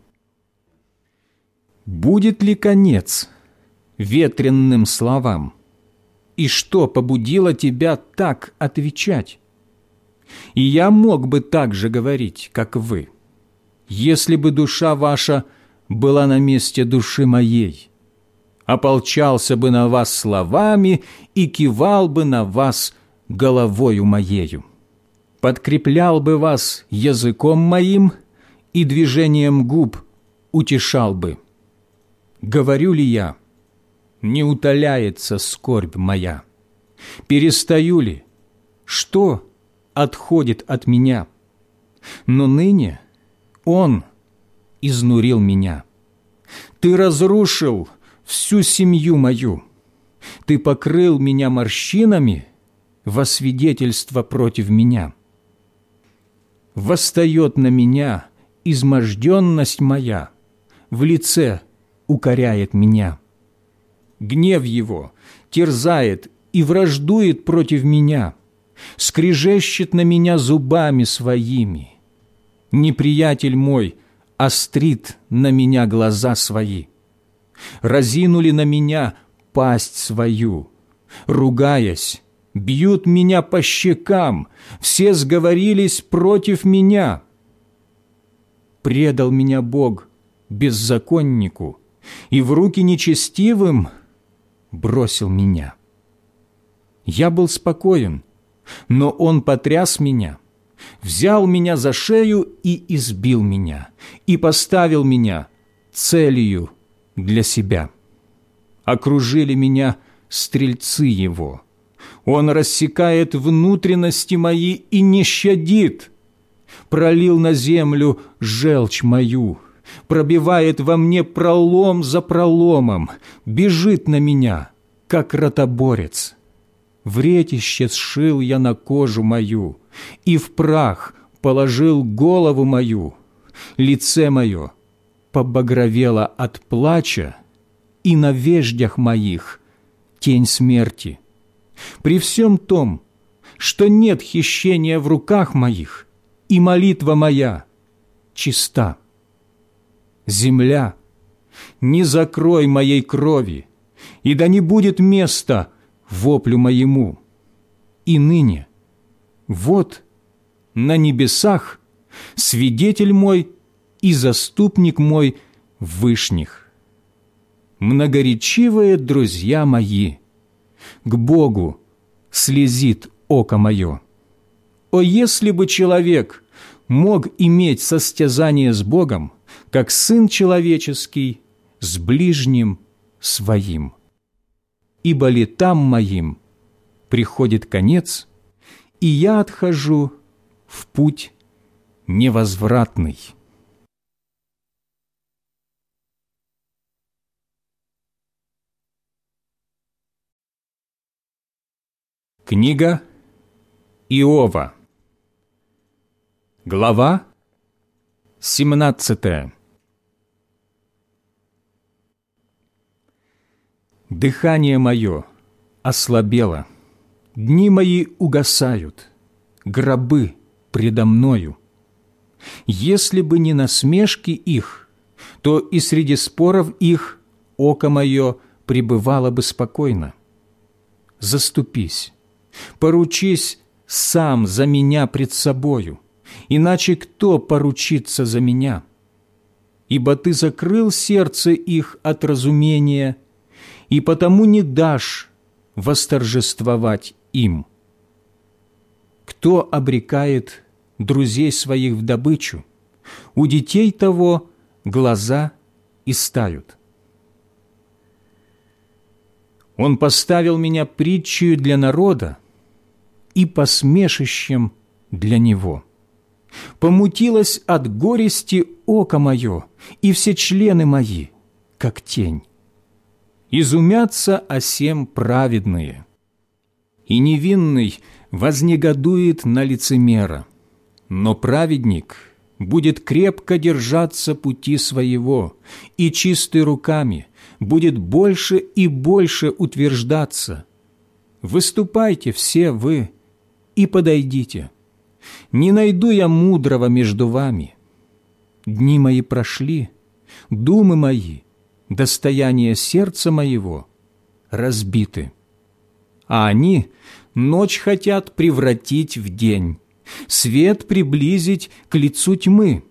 Будет ли конец ветренным словам? И что побудило тебя так отвечать? И я мог бы так же говорить, как вы, если бы душа ваша – была на месте души моей, ополчался бы на вас словами и кивал бы на вас головою моею, подкреплял бы вас языком моим и движением губ утешал бы. Говорю ли я, не утоляется скорбь моя? Перестаю ли? Что отходит от меня? Но ныне Он – изнурил меня. Ты разрушил всю семью мою. Ты покрыл меня морщинами во свидетельство против меня. Восстает на меня изможденность моя, в лице укоряет меня. Гнев его терзает и враждует против меня, скрежещет на меня зубами своими. Неприятель мой острит на меня глаза свои. Разинули на меня пасть свою, ругаясь, бьют меня по щекам, все сговорились против меня. Предал меня Бог беззаконнику, и в руки нечестивым бросил меня. Я был спокоен, но он потряс меня, взял меня за шею и избил меня, и поставил меня целью для себя. Окружили меня стрельцы его. Он рассекает внутренности мои и не щадит. Пролил на землю желчь мою, пробивает во мне пролом за проломом, бежит на меня, как ротоборец. Вретище сшил я на кожу мою, и в прах положил голову мою, лице мое побагровело от плача, и на веждях моих тень смерти. При всем том, что нет хищения в руках моих, и молитва моя чиста. Земля, не закрой моей крови, и да не будет места воплю моему. И ныне, вот на небесах свидетель мой и заступник мой вышних. Многоречивые друзья мои, к Богу слезит око мое. О, если бы человек мог иметь состязание с Богом, как Сын Человеческий с ближним своим. Ибо летам моим приходит конец, и я отхожу в путь невозвратный». Книга Иова. Глава 17 Дыхание мое ослабело, дни мои угасают, гробы предо мною. Если бы не насмешки их, то и среди споров их око мое пребывало бы спокойно. Заступись, поручись сам за меня пред собою, иначе кто поручится за меня? Ибо ты закрыл сердце их от разумения, и потому не дашь восторжествовать им. Кто обрекает друзей своих в добычу, у детей того глаза истают. Он поставил меня притчей для народа и посмешищем для него. Помутилось от горести око мое, и все члены мои, как тень. Изумятся осем праведные, и невинный вознегодует на лицемера, но праведник будет крепко держаться пути своего и чистый руками будет больше и больше утверждаться. Выступайте все вы и подойдите. Не найду я мудрого между вами. Дни мои прошли, думы мои, достояние сердца моего разбиты. А они ночь хотят превратить в день, свет приблизить к лицу тьмы.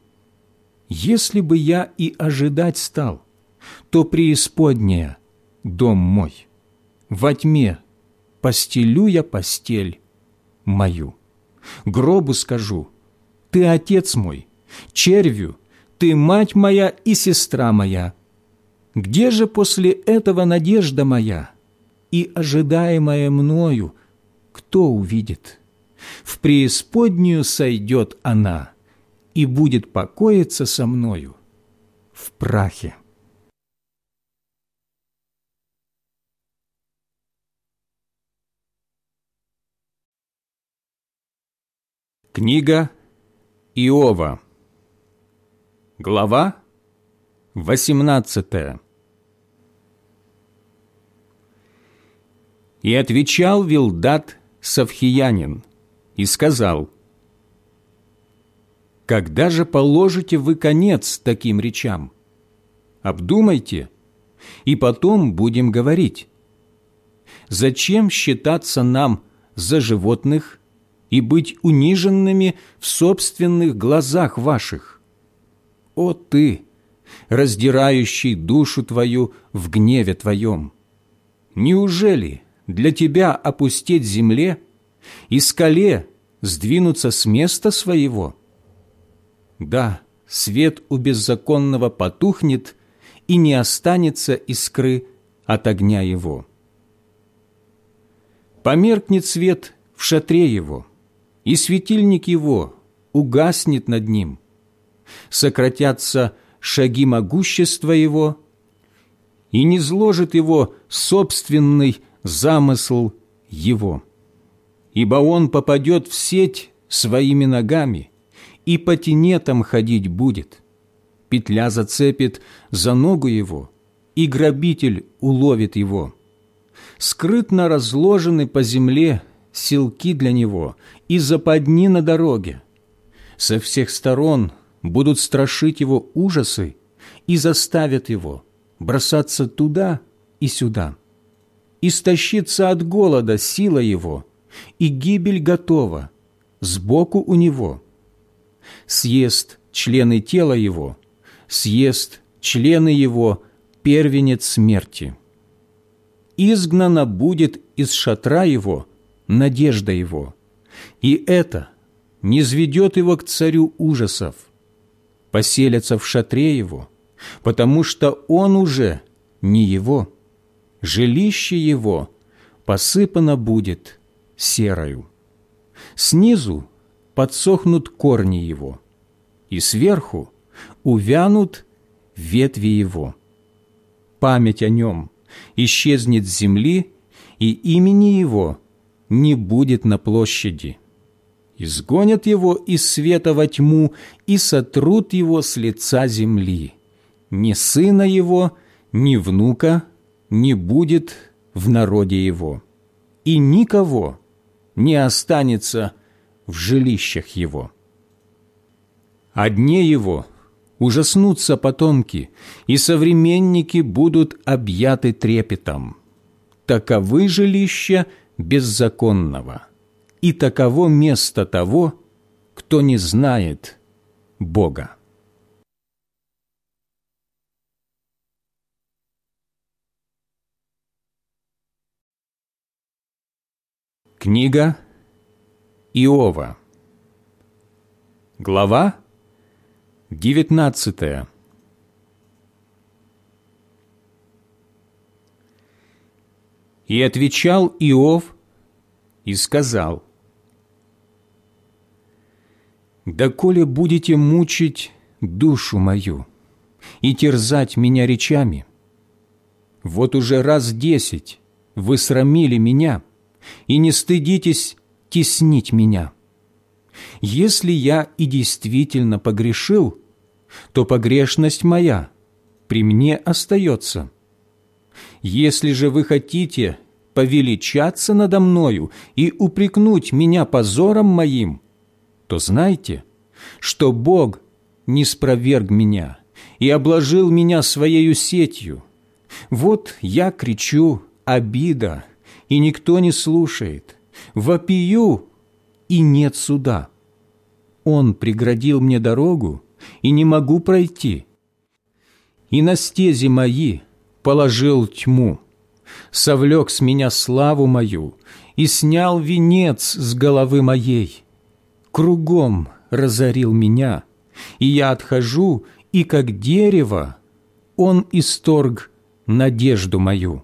Если бы я и ожидать стал, то преисподняя — дом мой. Во тьме постелю я постель мою. Гробу скажу, ты отец мой, червю, ты мать моя и сестра моя. Где же после этого надежда моя и ожидаемая мною, кто увидит? В преисподнюю сойдет она и будет покоиться со мною в прахе. Книга Иова Глава 18 И отвечал Вилдат Савхиянин и сказал, «Когда же положите вы конец таким речам? Обдумайте, и потом будем говорить. Зачем считаться нам за животных и быть униженными в собственных глазах ваших. О ты, раздирающий душу твою в гневе твоем! неужели для тебя опустить земле и скале сдвинуться с места своего? Да, свет у беззаконного потухнет, и не останется искры от огня его. Померкнет свет в шатре его, и светильник его угаснет над ним. Сократятся шаги могущества его, и не зложит его собственный замысл его. Ибо он попадет в сеть своими ногами, и по тенетам ходить будет. Петля зацепит за ногу его, и грабитель уловит его. Скрытно разложены по земле селки для него и западни на дороге. Со всех сторон будут страшить его ужасы и заставят его бросаться туда и сюда. Истощится от голода сила его, и гибель готова, сбоку у него. Съест члены тела его, съест члены его, первенец смерти. Изгнана будет из шатра его надежда его, и это не зведет его к царю ужасов, поселятся в шатре его, потому что он уже не его, жилище его посыпано будет серою. Снизу подсохнут корни его, и сверху увянут ветви его. Память о нем исчезнет с земли, и имени его не будет на площади изгонят его из света во тьму и сотрут его с лица земли. Ни сына его, ни внука не будет в народе его, и никого не останется в жилищах его. О его ужаснутся потомки, и современники будут объяты трепетом. Таковы жилища беззаконного» и таково место того, кто не знает Бога. Книга Иова Глава 19 И отвечал Иов и сказал – доколе будете мучить душу мою и терзать меня речами? Вот уже раз десять вы срамили меня и не стыдитесь теснить меня. Если я и действительно погрешил, то погрешность моя при мне остается. Если же вы хотите повеличаться надо мною и упрекнуть меня позором моим – то знайте, что Бог не спроверг меня и обложил меня своею сетью. Вот я кричу «обида», и никто не слушает, вопию, и нет суда. Он преградил мне дорогу, и не могу пройти. И на стези мои положил тьму, совлек с меня славу мою и снял венец с головы моей кругом разорил меня, и я отхожу, и как дерево он исторг надежду мою.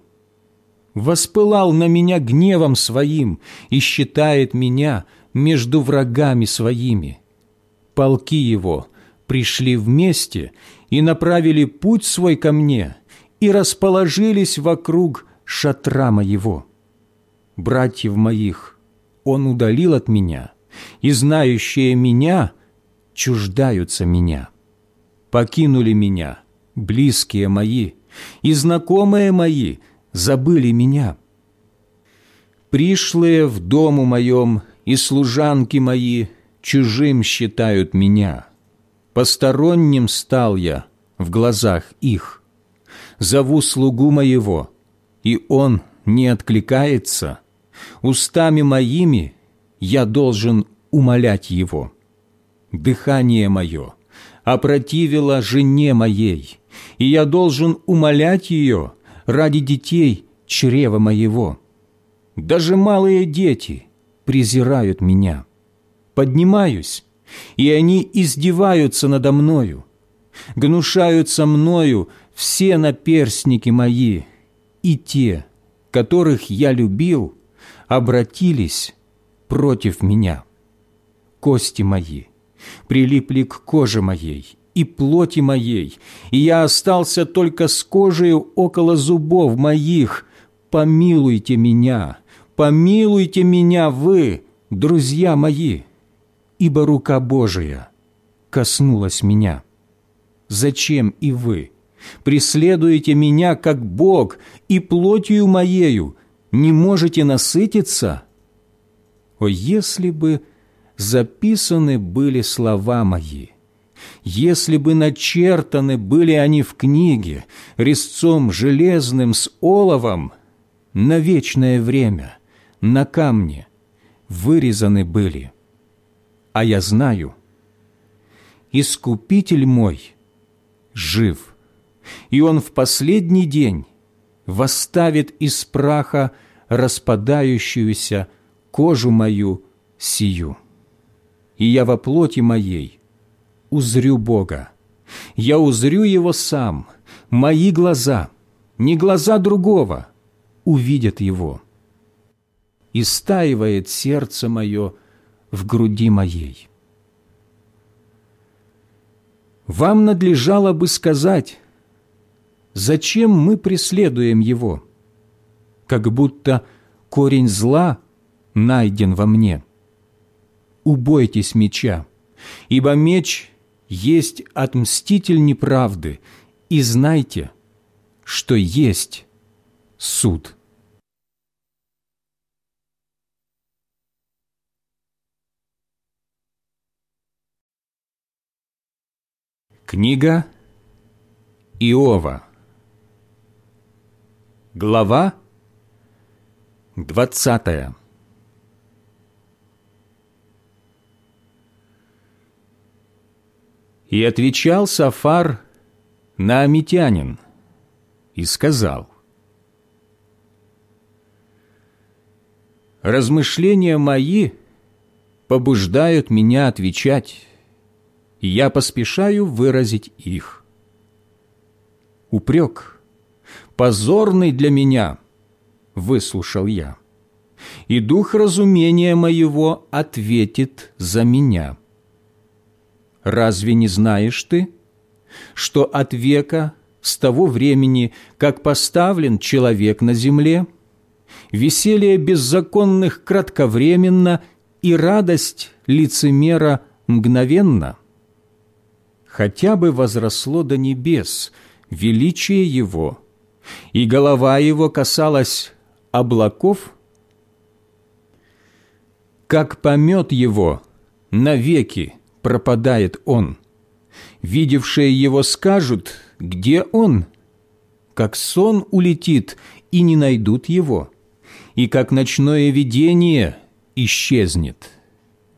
Воспылал на меня гневом своим и считает меня между врагами своими. Полки его пришли вместе и направили путь свой ко мне и расположились вокруг шатра моего. Братьев моих он удалил от меня – и знающие меня чуждаются меня. Покинули меня близкие мои, и знакомые мои забыли меня. Пришлые в дому моем и служанки мои чужим считают меня. Посторонним стал я в глазах их. Зову слугу моего, и он не откликается. Устами моими я должен умолять его. Дыхание мое опротивило жене моей, и я должен умолять ее ради детей чрева моего. Даже малые дети презирают меня. Поднимаюсь, и они издеваются надо мною. Гнушаются мною все наперстники мои, и те, которых я любил, обратились против меня. Кости мои прилипли к коже моей и плоти моей, и я остался только с кожей около зубов моих. Помилуйте меня, помилуйте меня вы, друзья мои, ибо рука Божия коснулась меня. Зачем и вы преследуете меня, как Бог, и плотью моею не можете насытиться? О, если бы записаны были слова мои, если бы начертаны были они в книге резцом железным с оловом, на вечное время, на камне, вырезаны были. А я знаю, Искупитель мой жив, и Он в последний день восставит из праха распадающуюся кожу мою сию. И я во плоти моей узрю Бога. Я узрю Его сам, мои глаза, не глаза другого, увидят Его. И стаивает сердце мое в груди моей. Вам надлежало бы сказать, зачем мы преследуем Его, как будто корень зла найден во мне. Убойтесь меча, ибо меч есть отмститель неправды, и знайте, что есть суд». Книга Иова Глава двадцатая И отвечал Сафар на Амитянин и сказал, «Размышления мои побуждают меня отвечать, и я поспешаю выразить их. Упрек, позорный для меня, выслушал я, и дух разумения моего ответит за меня» Разве не знаешь ты, что от века, с того времени, как поставлен человек на земле, веселье беззаконных кратковременно и радость лицемера мгновенно? Хотя бы возросло до небес величие его, и голова его касалась облаков, как помет его навеки пропадает он. Видевшие его скажут, где он? Как сон улетит, и не найдут его, и как ночное видение исчезнет.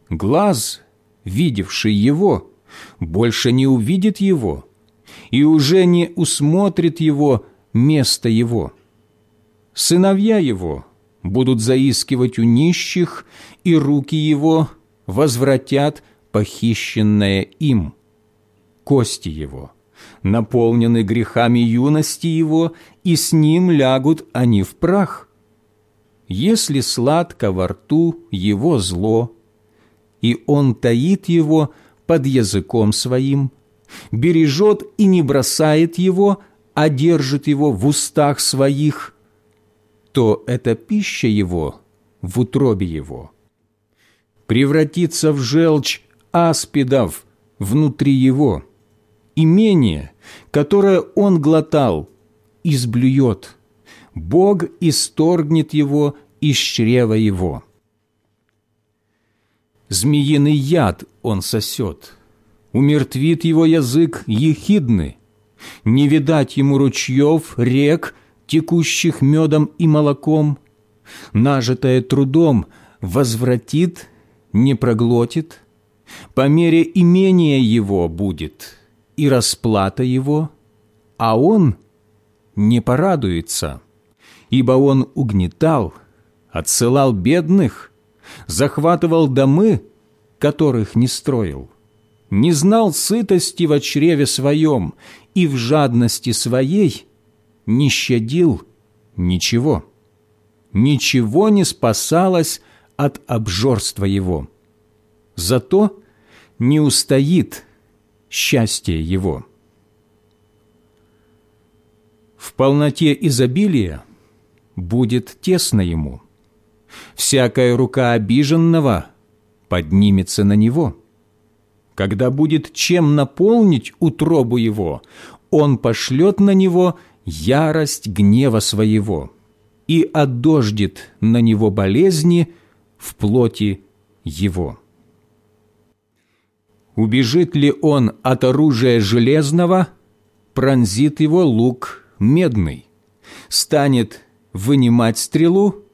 Глаз, видевший его, больше не увидит его, и уже не усмотрит его место его. Сыновья его будут заискивать у нищих, и руки его возвратят похищенное им, кости его, наполнены грехами юности его, и с ним лягут они в прах. Если сладко во рту его зло, и он таит его под языком своим, бережет и не бросает его, а держит его в устах своих, то это пища его в утробе его. Превратится в желчь аспидов внутри его. Имение, которое он глотал, изблюет. Бог исторгнет его из чрева его. Змеиный яд он сосет, умертвит его язык ехидный, не видать ему ручьев, рек, текущих медом и молоком, нажитое трудом возвратит, не проглотит, по мере имения его будет и расплата его, а он не порадуется. ибо он угнетал, отсылал бедных, захватывал домы, которых не строил, не знал сытости в чреве своем и в жадности своей не щадил ничего. Ничего не спасалось от обжорства его. Зато не устоит счастье его. В полноте изобилия будет тесно ему. Всякая рука обиженного поднимется на него. Когда будет чем наполнить утробу его, он пошлет на него ярость гнева своего и одождет на него болезни в плоти его. Убежит ли он от оружия железного, пронзит его лук медный, станет вынимать стрелу,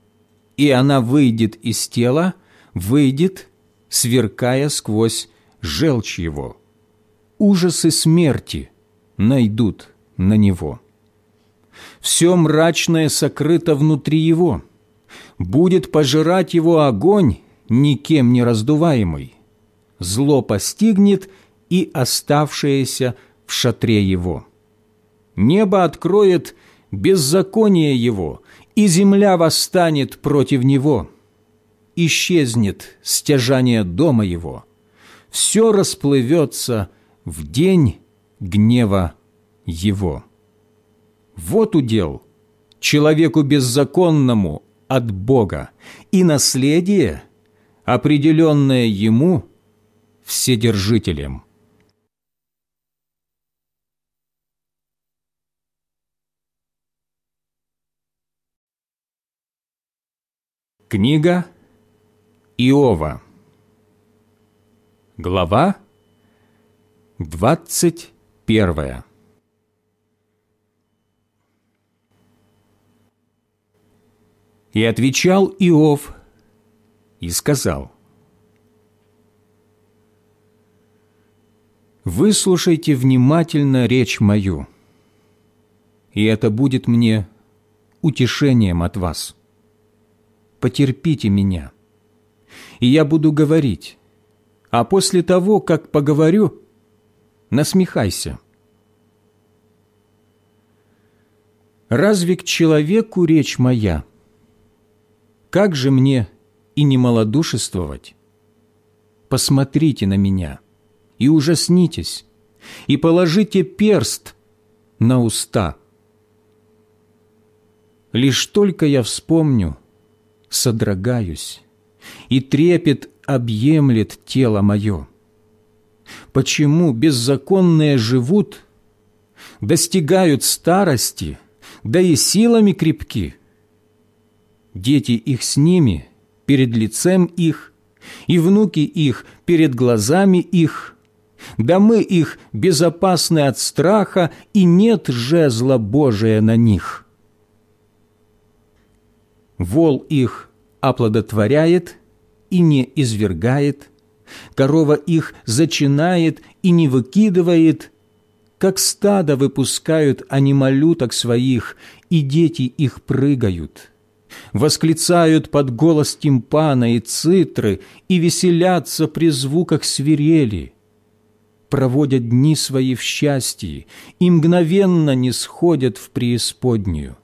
и она выйдет из тела, выйдет, сверкая сквозь желчь его. Ужасы смерти найдут на него. Все мрачное сокрыто внутри его. Будет пожирать его огонь, никем не раздуваемый. Зло постигнет и оставшееся в шатре его. Небо откроет беззаконие его, и земля восстанет против него. Исчезнет стяжание дома его. Все расплывется в день гнева его. Вот удел человеку беззаконному от Бога, и наследие, определенное ему Вседержителем. Книга Иова Глава двадцать первая И отвечал Иов и сказал, «Выслушайте внимательно речь мою, и это будет мне утешением от вас. Потерпите меня, и я буду говорить, а после того, как поговорю, насмехайся». Разве к человеку речь моя – как же мне и не малодушествовать? Посмотрите на меня и ужаснитесь, и положите перст на уста. Лишь только я вспомню, содрогаюсь, и трепет объемлет тело мое. Почему беззаконные живут, достигают старости, да и силами крепки – дети их с ними, перед лицем их, и внуки их перед глазами их, домы их безопасны от страха, и нет жезла Божия на них. Вол их оплодотворяет и не извергает, корова их зачинает и не выкидывает, как стадо выпускают они малюток своих, и дети их прыгают» восклицают под голос тимпана и цитры и веселятся при звуках свирели, проводят дни свои в счастье и мгновенно не сходят в преисподнюю.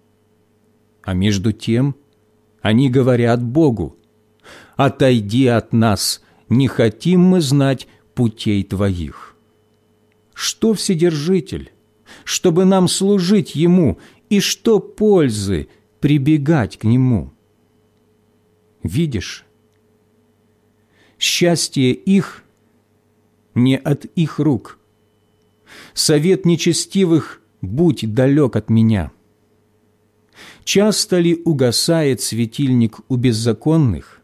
А между тем они говорят Богу, «Отойди от нас, не хотим мы знать путей Твоих». Что Вседержитель? Чтобы нам служить Ему, и что пользы – прибегать к Нему. Видишь, счастье их не от их рук. Совет нечестивых будь далек от меня. Часто ли угасает светильник у беззаконных,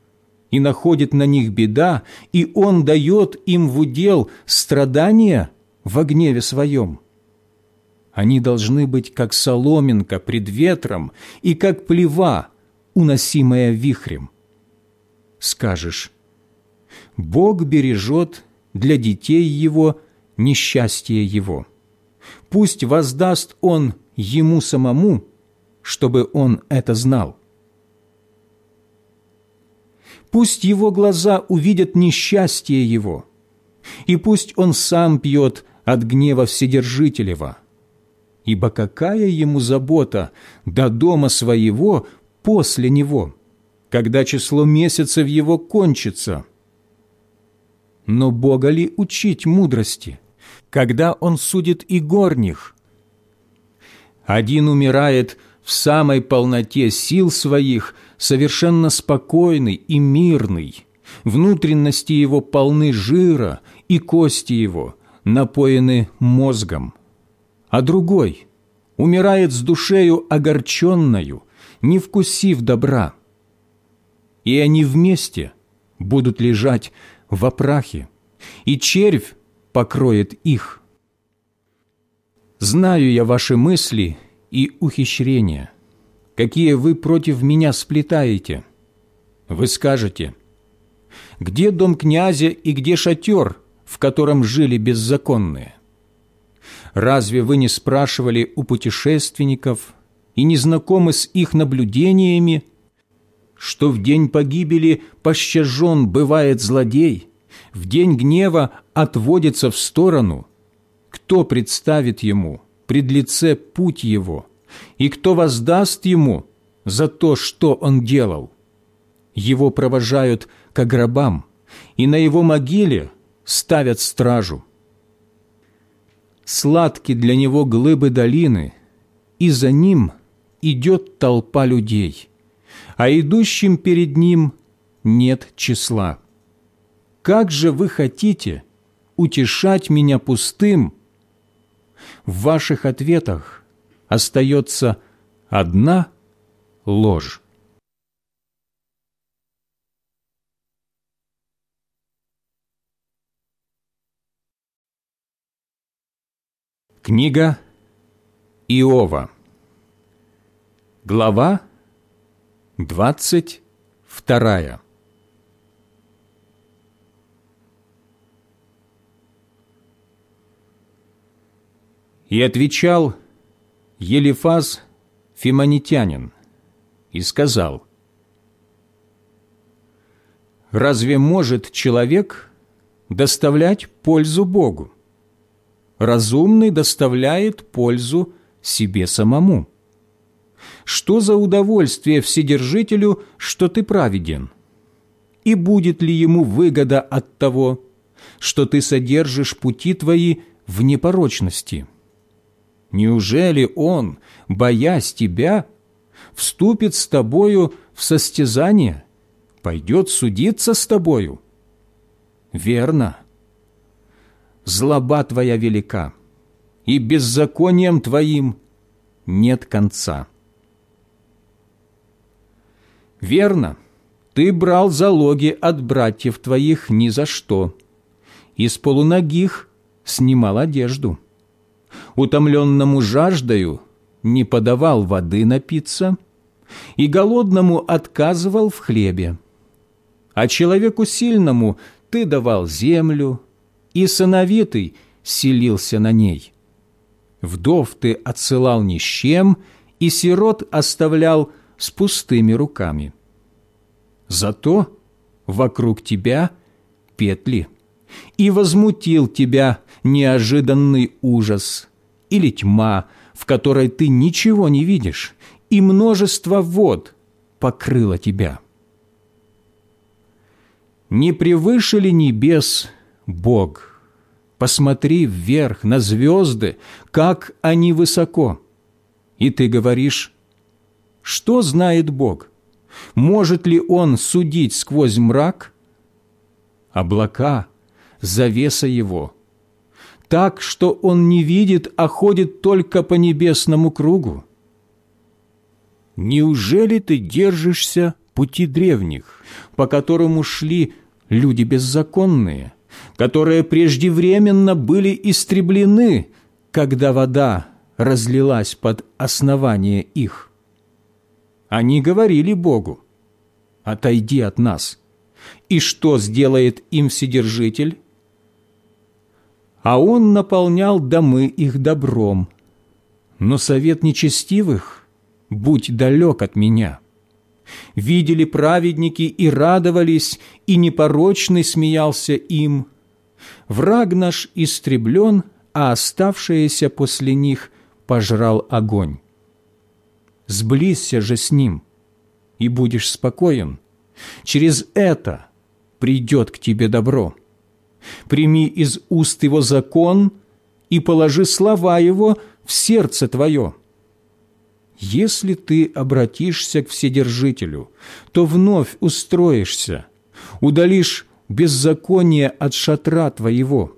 и находит на них беда, и он дает им в удел страдания в гневе своем? Они должны быть как соломинка пред ветром и как плева, уносимая вихрем. Скажешь, Бог бережет для детей Его несчастье Его. Пусть воздаст Он Ему самому, чтобы он это знал. Пусть его глаза увидят несчастье его, и пусть он сам пьет от гнева Вседержителева. Ибо какая ему забота до дома своего после него, когда число месяцев его кончится? Но Бога ли учить мудрости, когда Он судит и горних? Один умирает в самой полноте сил своих, совершенно спокойный и мирный, внутренности его полны жира, и кости его напоены мозгом. А другой умирает с душею огорченною, не вкусив добра. И они вместе будут лежать в прахе, и червь покроет их. Знаю я ваши мысли и ухищрения, какие вы против меня сплетаете. Вы скажете, где дом князя и где шатер, в котором жили беззаконные? Разве вы не спрашивали у путешественников и не знакомы с их наблюдениями, что в день погибели пощажен бывает злодей, в день гнева отводится в сторону, кто представит ему пред лице путь его, и кто воздаст ему за то, что он делал. Его провожают к гробам, и на его могиле ставят стражу. Сладки для него глыбы долины, и за ним идет толпа людей, а идущим перед ним нет числа. Как же вы хотите утешать меня пустым? В ваших ответах остается одна ложь. Книга Иова Глава двадцать вторая И отвечал Елифаз Фимонитянин и сказал, «Разве может человек доставлять пользу Богу? Разумный доставляет пользу себе самому. Что за удовольствие Вседержителю, что ты праведен? И будет ли ему выгода от того, что ты содержишь пути твои в непорочности?» Неужели он, боясь тебя, вступит с тобою в состязание, пойдет судиться с тобою? Верно. Злоба твоя велика, и беззаконием твоим нет конца. Верно, ты брал залоги от братьев твоих ни за что, из полуногих снимал одежду утомленному жаждою не подавал воды напиться, и голодному отказывал в хлебе. А человеку сильному ты давал землю, и сыновитый селился на ней. Вдов ты отсылал ни с чем, и сирот оставлял с пустыми руками. Зато вокруг тебя петли, и возмутил тебя неожиданный ужас, или тьма, в которой ты ничего не видишь, и множество вод покрыло тебя. Не превыше ли небес Бог? Посмотри вверх на звезды, как они высоко. И ты говоришь, что знает Бог? Может ли Он судить сквозь мрак? Облака, завеса Его – так, что он не видит, а ходит только по небесному кругу? Неужели ты держишься пути древних, по которому шли люди беззаконные, которые преждевременно были истреблены, когда вода разлилась под основание их? Они говорили Богу, «Отойди от нас». И что сделает им Вседержитель? а он наполнял домы их добром. Но совет нечестивых будь далек от меня. Видели праведники и радовались, и непорочный смеялся им. Враг наш истреблен, а оставшееся после них пожрал огонь. Сблизься же с ним, и будешь спокоен. Через это придет к тебе добро. Прими из уст его закон и положи слова его в сердце твое. Если ты обратишься к Вседержителю, то вновь устроишься, удалишь беззаконие от шатра твоего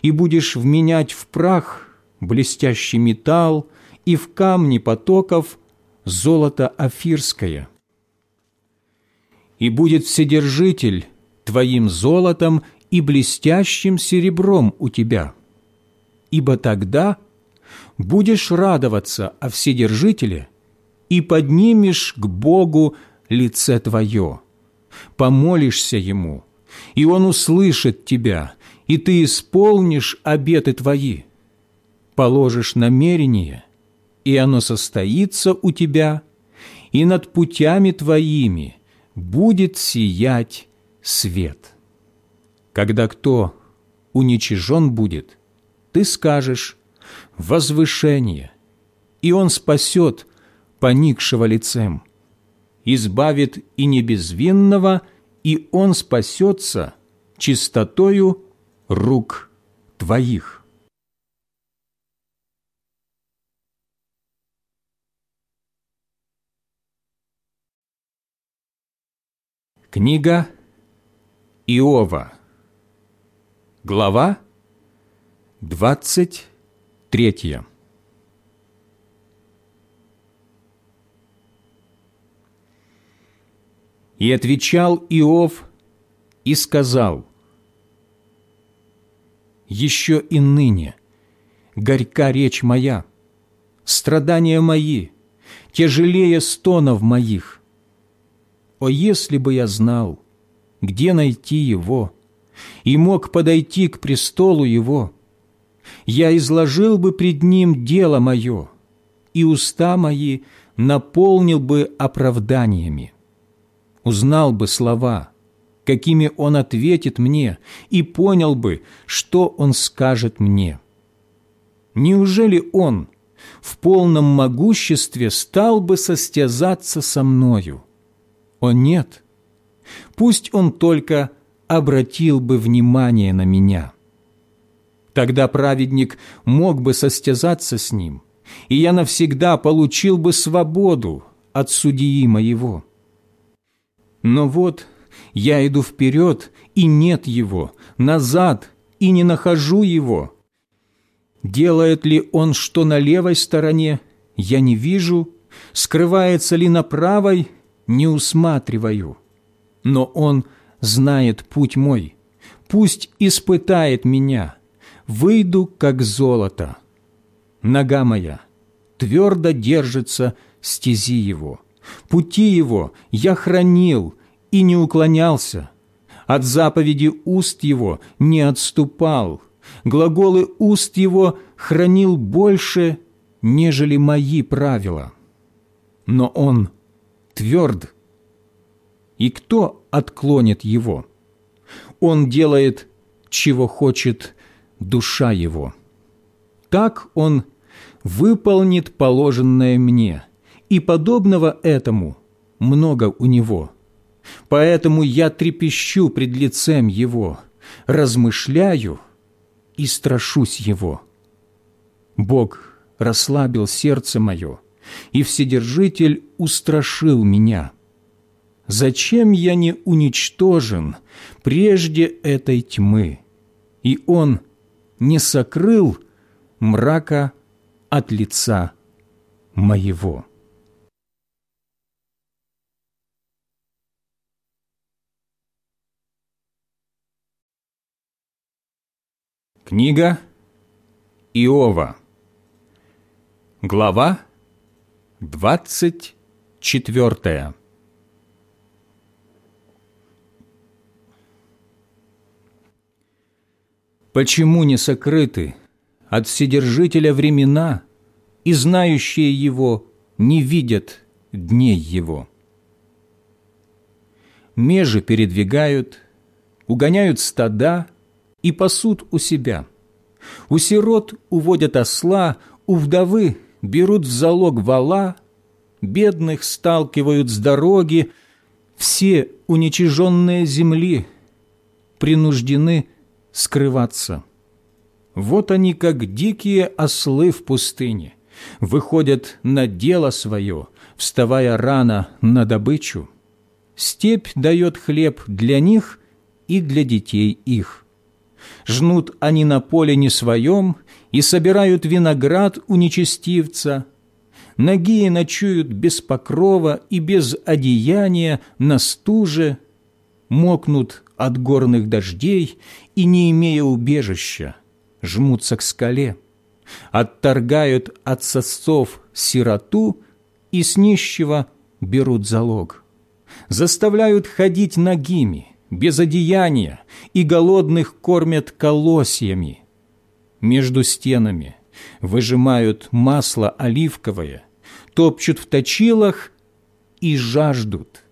и будешь вменять в прах блестящий металл и в камни потоков золото афирское. И будет Вседержитель твоим золотом и блестящим серебром у тебя, ибо тогда – будешь радоваться о Вседержителе и поднимешь к Богу лице твое, помолишься Ему, и Он услышит тебя, и ты исполнишь обеты твои, положишь намерение, и оно состоится у тебя, и над путями твоими будет сиять свет. Когда кто уничижен будет, ты скажешь, возвышение, и Он спасет поникшего лицем, избавит и небезвинного, и Он спасется чистотою рук Твоих». Книга Иова, глава двадцать Третье. И отвечал Иов и сказал, «Еще и ныне горька речь моя, страдания мои, тяжелее стонов моих. О, если бы я знал, где найти его, и мог подойти к престолу его, я изложил бы пред Ним дело мое, и уста мои наполнил бы оправданиями. Узнал бы слова, какими Он ответит мне, и понял бы, что Он скажет мне. Неужели Он в полном могуществе стал бы состязаться со мною? О нет! Пусть Он только обратил бы внимание на меня». Тогда праведник мог бы состязаться с ним, и я навсегда получил бы свободу от судьи моего. Но вот я иду вперед, и нет его, назад, и не нахожу его. Делает ли он что на левой стороне, я не вижу, скрывается ли на правой, не усматриваю. Но он знает путь мой, пусть испытает меня» выйду, как золото. Нога моя твердо держится стези его. Пути его я хранил и не уклонялся. От заповеди уст его не отступал. Глаголы уст его хранил больше, нежели мои правила. Но он тверд. И кто отклонит его? Он делает, чего хочет душа его. Так он выполнит положенное мне, и подобного этому много у него. Поэтому я трепещу пред лицем его, размышляю и страшусь его. Бог расслабил сердце мое, и Вседержитель устрашил меня. Зачем я не уничтожен прежде этой тьмы? И Он – не сокрыл мрака от лица моего». Книга Иова, глава двадцать четвертая. Почему не сокрыты от Вседержителя времена, и знающие Его не видят дней его. Межи передвигают, угоняют стада и пасут у себя. У сирот уводят осла, у вдовы берут в залог вала, бедных сталкивают с дороги, все уничиженные земли принуждены скрываться. Вот они, как дикие ослы в пустыне, выходят на дело свое, вставая рано на добычу. Степь дает хлеб для них и для детей их. Жнут они на поле не своем и собирают виноград у нечестивца. Ноги ночуют без покрова и без одеяния на стуже, мокнут от горных дождей и, не имея убежища, жмутся к скале, отторгают от сосцов сироту и с нищего берут залог, заставляют ходить нагими, без одеяния, и голодных кормят колосьями. Между стенами выжимают масло оливковое, топчут в точилах и жаждут.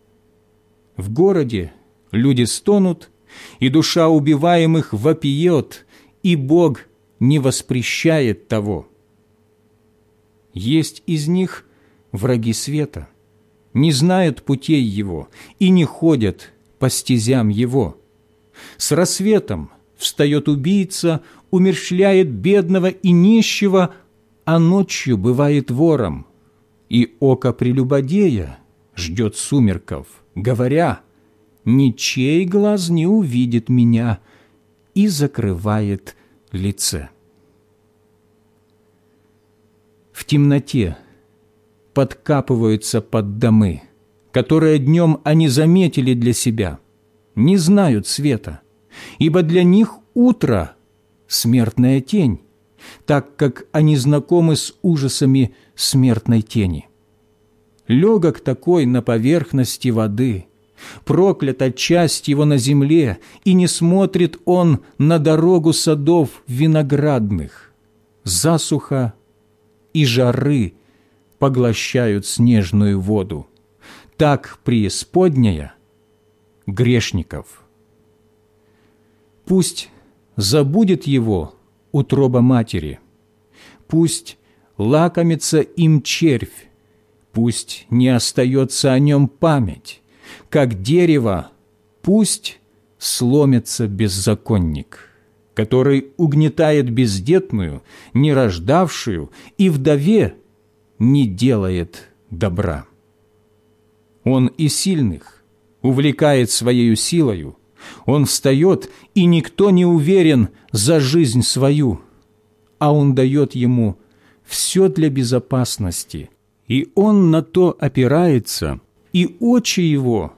В городе люди стонут, и душа убиваемых вопиет, и Бог не воспрещает того. Есть из них враги света, не знают путей его и не ходят по стезям его. С рассветом встает убийца, умерщвляет бедного и нищего, а ночью бывает вором, и око прелюбодея ждет сумерков, говоря, «Ничей глаз не увидит меня», и закрывает лице. В темноте подкапываются под домы, которые днем они заметили для себя, не знают света, ибо для них утро – смертная тень, так как они знакомы с ужасами смертной тени. Легок такой на поверхности воды – проклята часть его на земле, и не смотрит он на дорогу садов виноградных. Засуха и жары поглощают снежную воду. Так преисподняя грешников. Пусть забудет его утроба матери, пусть лакомится им червь, пусть не остается о нем память, как дерево, пусть сломится беззаконник, который угнетает бездетную, нерождавшую и вдове не делает добра. Он и сильных увлекает своею силою, он встает, и никто не уверен за жизнь свою, а он дает ему все для безопасности, и он на то опирается, и очи его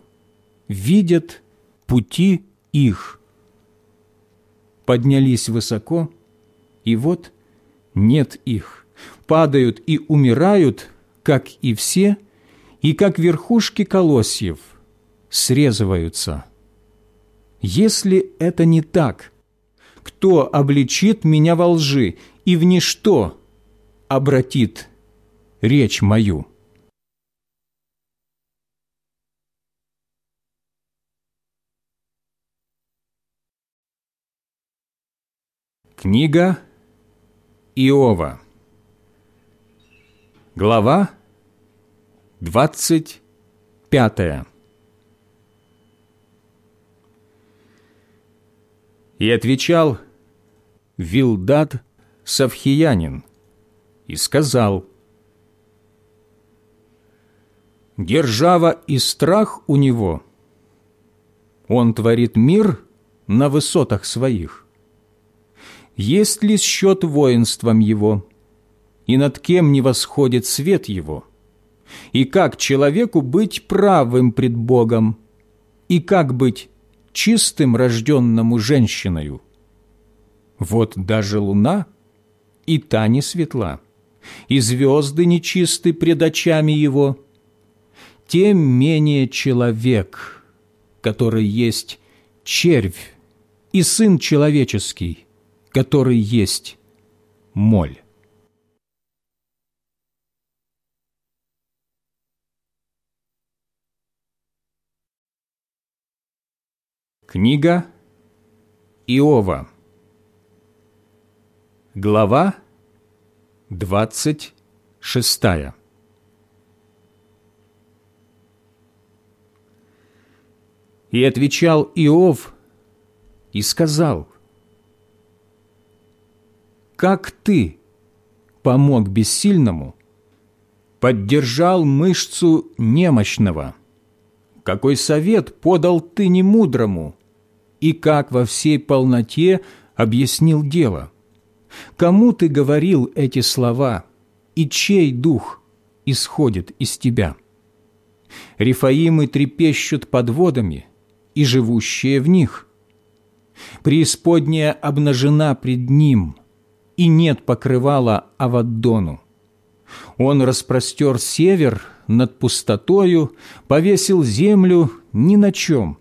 видят пути их. Поднялись высоко, и вот нет их, падают и умирают, как и все, и как верхушки колосьев срезываются. Если это не так, кто обличит меня во лжи и в ничто обратит речь мою?» Книга Иова Глава двадцать пятая И отвечал Вилдад Савхиянин и сказал Держава и страх у него, он творит мир на высотах своих. Есть ли счет воинством его, и над кем не восходит свет его, и как человеку быть правым пред Богом, и как быть чистым рожденному женщиною. Вот даже луна, и та не светла, и звезды нечисты пред очами его, тем менее человек, который есть червь и сын человеческий, который есть моль. Книга Иова Глава двадцать шестая И отвечал Иов и сказал, «Как ты помог бессильному, поддержал мышцу немощного? Какой совет подал ты немудрому?» И как во всей полноте объяснил дело. Кому ты говорил эти слова, и чей дух исходит из тебя? Рифаимы трепещут под водами, и живущие в них. Преисподняя обнажена пред ним, и нет покрывала Аваддону. Он распростер север над пустотою, повесил землю ни на чем,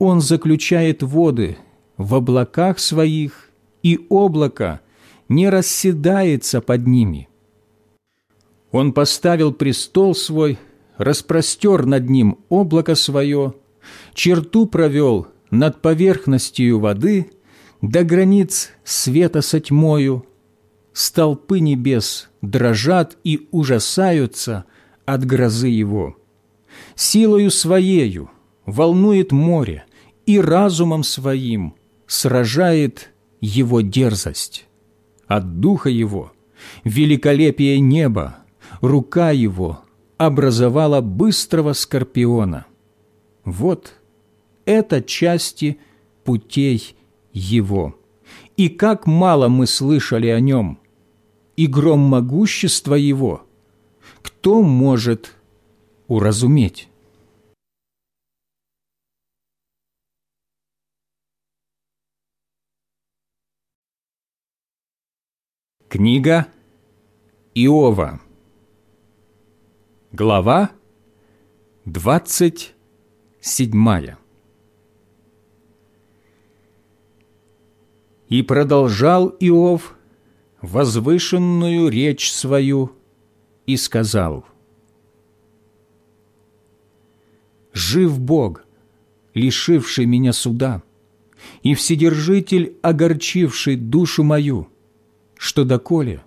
он заключает воды в облаках своих, и облако не расседается под ними. Он поставил престол свой, распростер над ним облако свое, черту провел над поверхностью воды до границ света со тьмою. Столпы небес дрожат и ужасаются от грозы его. Силою своею волнует море, и разумом своим сражает его дерзость. От духа его великолепие неба, рука его образовала быстрого скорпиона. Вот это части путей его. И как мало мы слышали о нем, и гром могущества его, кто может уразуметь? Книга Иова. Глава двадцать седьмая. И продолжал Иов возвышенную речь свою и сказал, «Жив Бог, лишивший меня суда, и Вседержитель, огорчивший душу мою, что доколе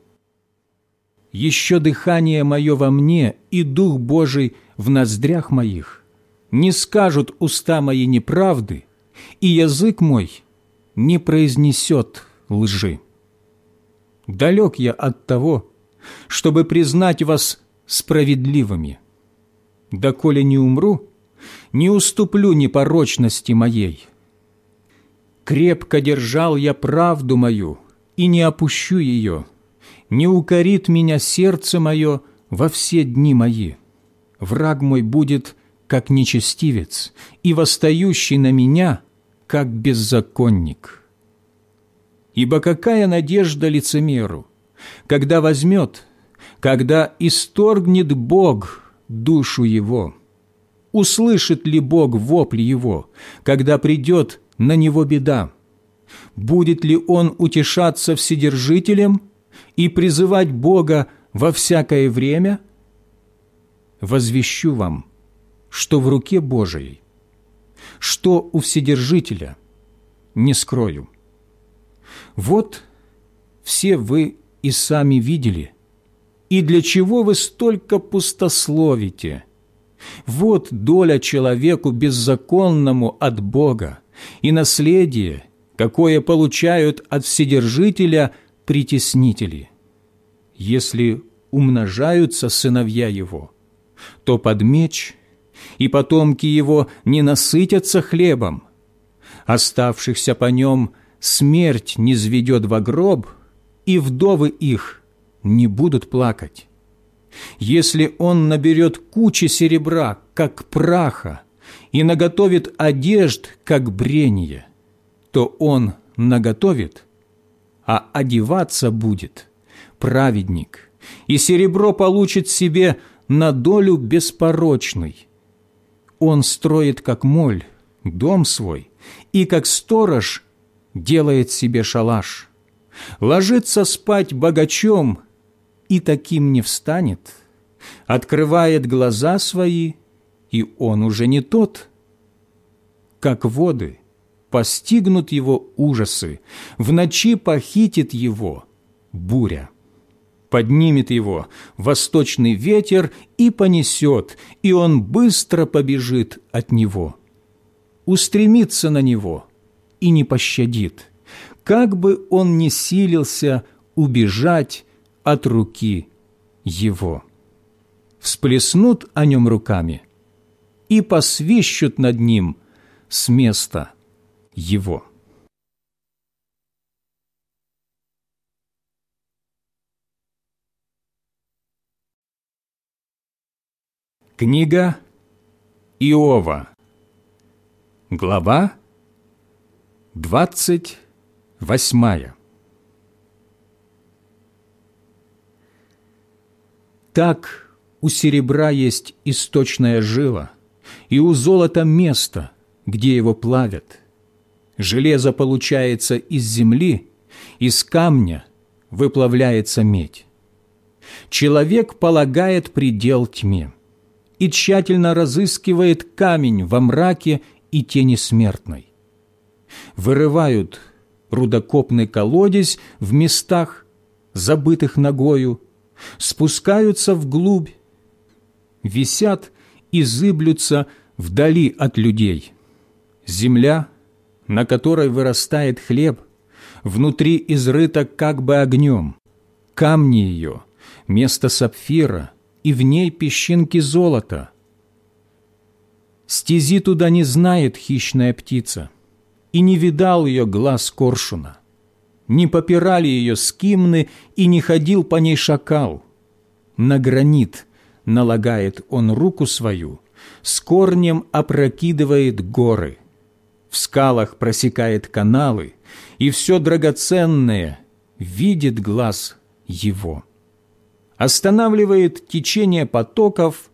еще дыхание мое во мне и Дух Божий в ноздрях моих, не скажут уста мои неправды, и язык мой не произнесет лжи. Далек я от того, чтобы признать вас справедливыми. Доколе не умру, не уступлю непорочности моей. Крепко держал я правду мою, и не опущу ее, не укорит меня сердце мое во все дни мои. Враг мой будет, как нечестивец, и восстающий на меня, как беззаконник. Ибо какая надежда лицемеру, когда возьмет, когда исторгнет Бог душу его? Услышит ли Бог вопль его, когда придет на него беда? Будет ли он утешаться Вседержителем и призывать Бога во всякое время? Возвещу вам, что в руке Божией, что у Вседержителя, не скрою. Вот все вы и сами видели, и для чего вы столько пустословите? Вот доля человеку беззаконному от Бога и наследие – какое получают от Вседержителя притеснители. Если умножаются сыновья его, то под меч, и потомки его не насытятся хлебом, оставшихся по нем смерть не зведет во гроб, и вдовы их не будут плакать. Если он наберет кучи серебра, как праха, и наготовит одежд, как брение – то он наготовит, а одеваться будет праведник, и серебро получит себе на долю беспорочный. Он строит, как моль, дом свой, и, как сторож, делает себе шалаш. Ложится спать богачом, и таким не встанет. Открывает глаза свои, и он уже не тот. Как воды – постигнут его ужасы, в ночи похитит его буря. Поднимет его восточный ветер и понесет, и он быстро побежит от него. Устремится на него и не пощадит, как бы он ни силился убежать от руки его. Всплеснут о нем руками и посвищут над ним с места его. Книга Иова, глава двадцать восьмая. Так у серебра есть источная жила, и у золота место, где его плавят. Железо получается из земли, из камня выплавляется медь. Человек полагает предел тьме и тщательно разыскивает камень во мраке и тени смертной. Вырывают рудокопный колодец в местах, забытых ногою, спускаются вглубь, висят и зыблются вдали от людей. Земля, на которой вырастает хлеб, внутри изрыта как бы огнем, камни ее, место сапфира, и в ней песчинки золота. Стези туда не знает хищная птица, и не видал ее глаз коршуна не попирали ее скимны, и не ходил по ней шакал. На гранит налагает он руку свою, с корнем опрокидывает горы, в скалах просекает каналы, и все драгоценное видит глаз его. Останавливает течение потоков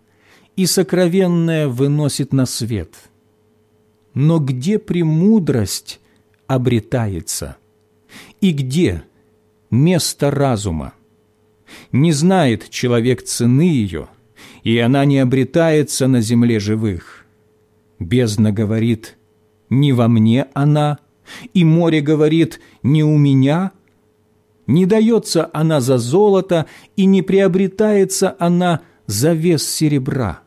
и сокровенное выносит на свет. Но где премудрость обретается – и где место разума? Не знает человек цены ее, и она не обретается на земле живых. Бездна говорит, не во мне она, и море говорит, не у меня. Не дается она за золото, и не приобретается она за вес серебра.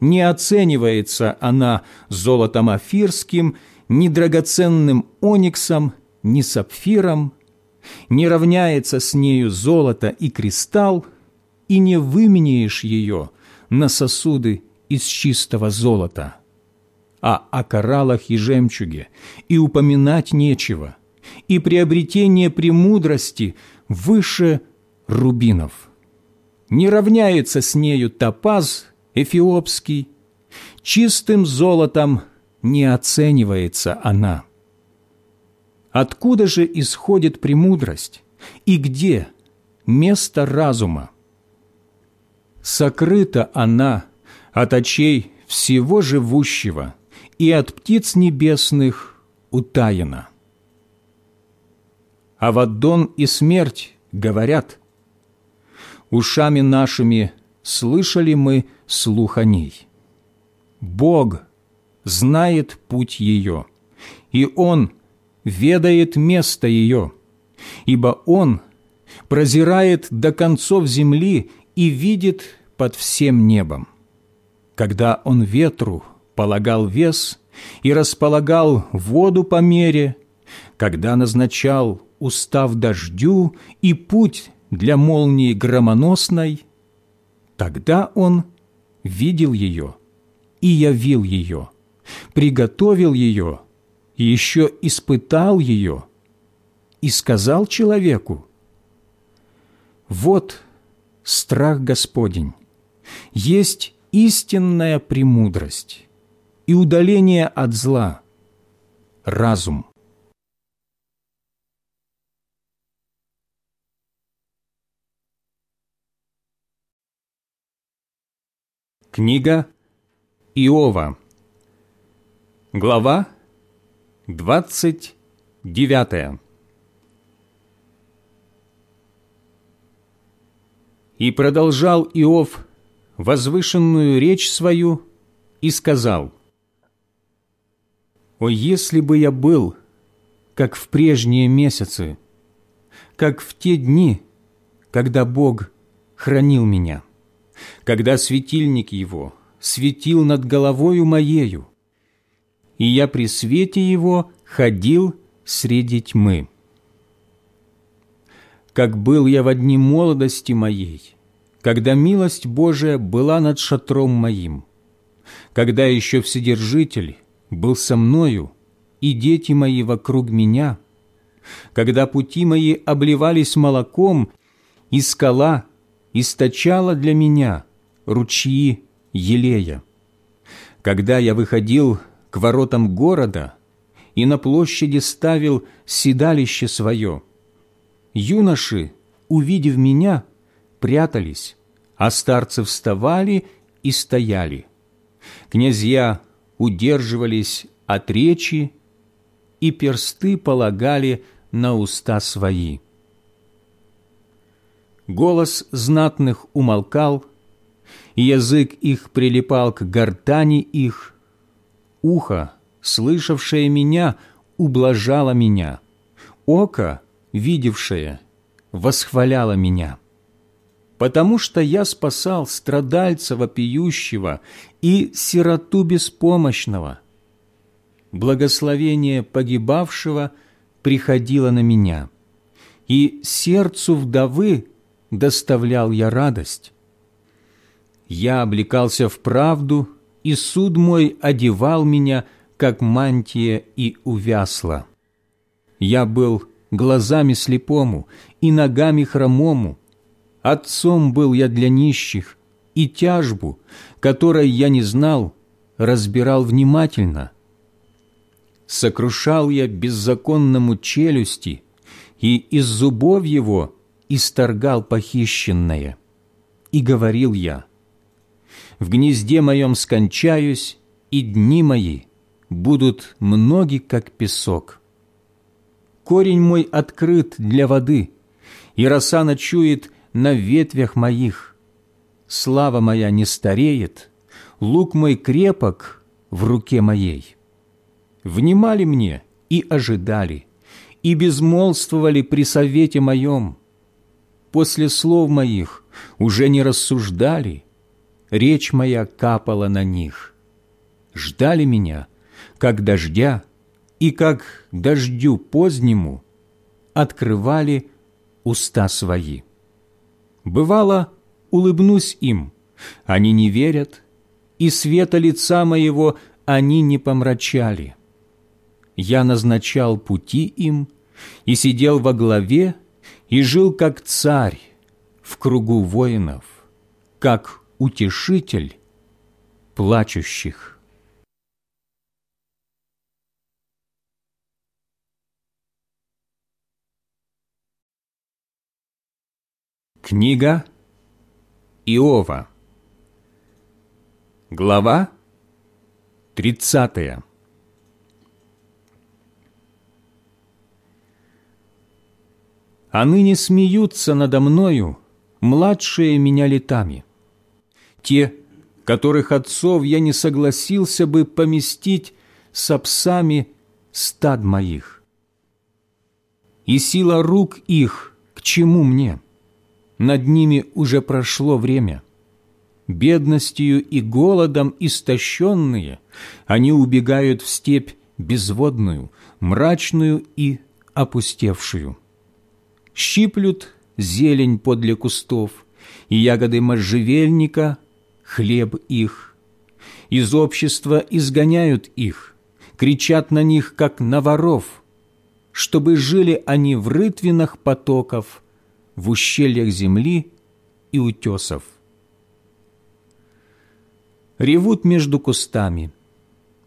Не оценивается она золотом афирским, ни драгоценным ониксом, ни сапфиром, не равняется с нею золото и кристалл, и не выменяешь ее на сосуды из чистого золота. А о кораллах и жемчуге и упоминать нечего, и приобретение премудрости выше рубинов. Не равняется с нею топаз эфиопский, чистым золотом не оценивается она. Откуда же исходит премудрость? И где место разума? Сокрыта она от очей всего живущего и от птиц небесных утаена. А Аваддон и смерть говорят, ушами нашими слышали мы слух о ней. Бог знает путь ее, и Он ведает место ее, ибо Он прозирает до концов земли и видит под всем небом. Когда Он ветру полагал вес и располагал воду по мере, когда назначал устав дождю и путь для молнии громоносной, тогда Он видел ее и явил ее, приготовил ее и еще испытал ее и сказал человеку, «Вот страх Господень, есть истинная премудрость и удаление от зла, разум». Книга Иова, глава Двадцать девятое. И продолжал Иов возвышенную речь свою и сказал, О, если бы я был, как в прежние месяцы, как в те дни, когда Бог хранил меня, когда светильник Его светил над головою моею, и я при свете Его ходил среди тьмы. Как был я в дни молодости моей, когда милость Божия была над шатром моим, когда еще Вседержитель был со мною, и дети мои вокруг меня, когда пути мои обливались молоком, и скала источала для меня ручьи елея. Когда я выходил к воротам города и на площади ставил седалище свое, юноши, увидев меня, прятались, а старцы вставали и стояли. Князья удерживались от речи и персты полагали на уста свои. Голос знатных умолкал, язык их прилипал к гортани их, ухо, слышавшее меня, ублажало меня, око, видевшее, восхваляло меня. Потому что я спасал страдальца вопиющего и сироту беспомощного. Благословение погибавшего приходило на меня, и сердцу вдовы доставлял я радость. Я облекался в правду, и суд мой одевал меня, как мантия и увясла. Я был глазами слепому и ногами хромому, отцом был я для нищих, и тяжбу, которой я не знал, разбирал внимательно. Сокрушал я беззаконному челюсти, и из зубов его исторгал похищенное. И говорил я, «В гнезде моем скончаюсь, и дни мои будут многи, как песок. Корень мой открыт для воды, и роса ночует на ветвях моих. Слава моя не стареет, лук мой крепок в руке моей. Внимали мне и ожидали, и безмолвствовали при совете моем, после слов моих уже не рассуждали, речь моя капала на них. Ждали меня, как дождя, и как дождю позднему открывали уста свои. Бывало, улыбнусь им, они не верят, и света лица моего они не помрачали. Я назначал пути им и сидел во главе и жил как царь в кругу воинов, как утешитель плачущих. Книга Иова Глава тридцатая а ныне смеются надо мною младшие меня летами. Те, которых отцов я не согласился бы поместить с псами стад моих. И сила рук их к чему мне? Над ними уже прошло время. Бедностью и голодом истощенные, они убегают в степь безводную, мрачную и опустевшую щиплют зелень подле кустов, и ягоды можжевельника – хлеб их. Из общества изгоняют их, кричат на них, как на воров, чтобы жили они в рытвинах потоков, в ущельях земли и утесов. Ревут между кустами,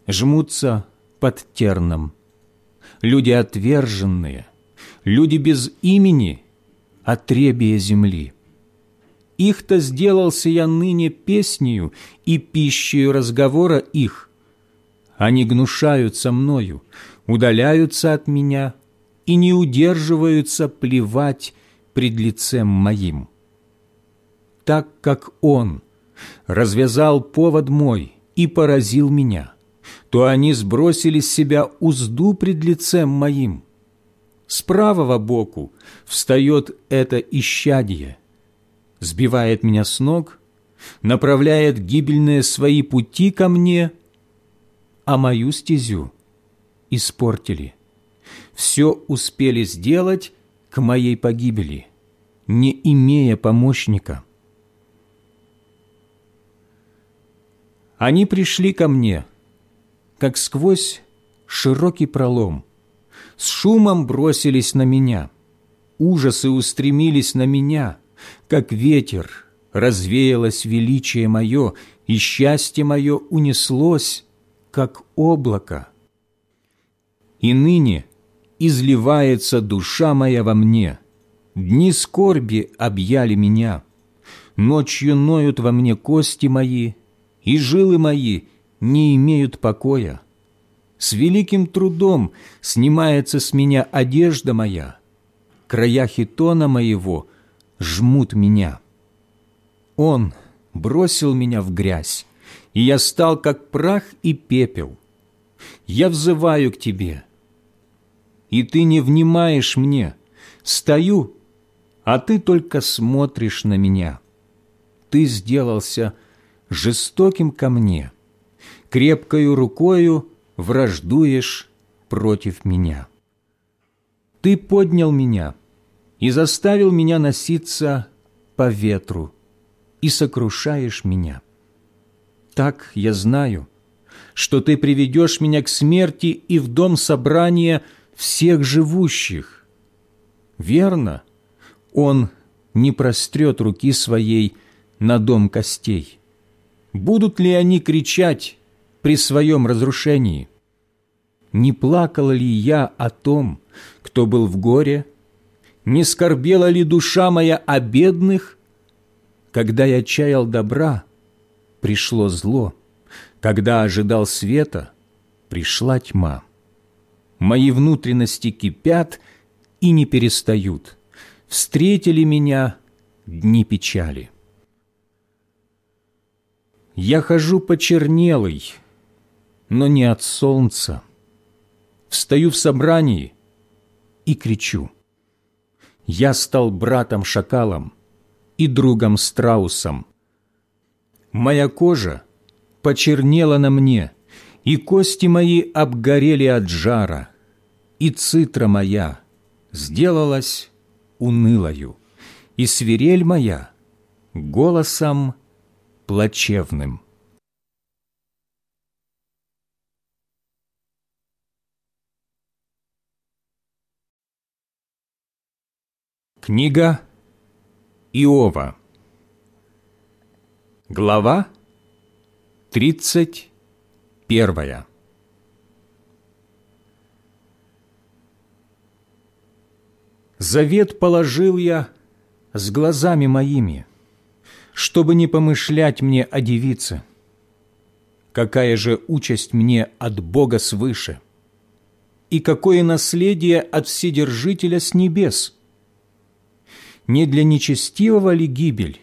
жмутся под терном. Люди отверженные, люди без имени, отребие земли. Их-то сделался я ныне песнею и пищей разговора их. Они гнушаются мною, удаляются от меня и не удерживаются плевать пред лицем моим. Так как Он развязал повод мой и поразил меня, то они сбросили с себя узду пред лицем моим. С правого боку встает это исчадие, сбивает меня с ног, направляет гибельные свои пути ко мне, а мою стезю испортили. Все успели сделать к моей погибели, не имея помощника. Они пришли ко мне, как сквозь широкий пролом, с шумом бросились на меня, ужасы устремились на меня, как ветер, развеялось величие мое, и счастье мое унеслось, как облако. И ныне изливается душа моя во мне, дни скорби объяли меня, ночью ноют во мне кости мои, и жилы мои не имеют покоя. С великим трудом снимается с меня одежда моя, края хитона моего жмут меня. Он бросил меня в грязь, и я стал, как прах и пепел. Я взываю к Тебе, и Ты не внимаешь мне. Стою, а Ты только смотришь на меня. Ты сделался жестоким ко мне, крепкою рукою враждуешь против меня. Ты поднял меня и заставил меня носиться по ветру, и сокрушаешь меня. Так я знаю, что Ты приведешь меня к смерти и в дом собрания всех живущих. Верно, Он не прострет руки своей на дом костей. Будут ли они кричать при своем разрушении? Не плакала ли я о том, кто был в горе? Не скорбела ли душа моя о бедных? Когда я чаял добра, пришло зло. Когда ожидал света, пришла тьма. Мои внутренности кипят и не перестают. Встретили меня дни печали. Я хожу почернелый, но не от солнца. Встаю в собрании и кричу. Я стал братом-шакалом и другом-страусом. Моя кожа почернела на мне, и кости мои обгорели от жара, и цитра моя сделалась унылою, и свирель моя голосом плачевным. Книга Иова Глава тридцать первая Завет положил я с глазами моими, чтобы не помышлять мне о девице. Какая же участь мне от Бога свыше? И какое наследие от Вседержителя с небес? Не для нечестивого ли гибель?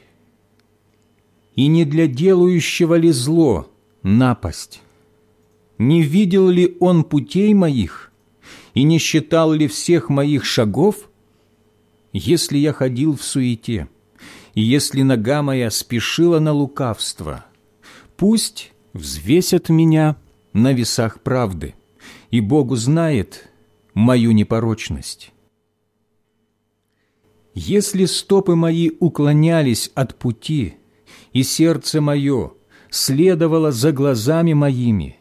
И не для делающего ли зло напасть? Не видел ли он путей моих? И не считал ли всех моих шагов? Если я ходил в суете, и если нога моя спешила на лукавство, пусть взвесят меня на весах правды, и Богу знает мою непорочность. Если стопы мои уклонялись от пути, и сердце мое следовало за глазами моими,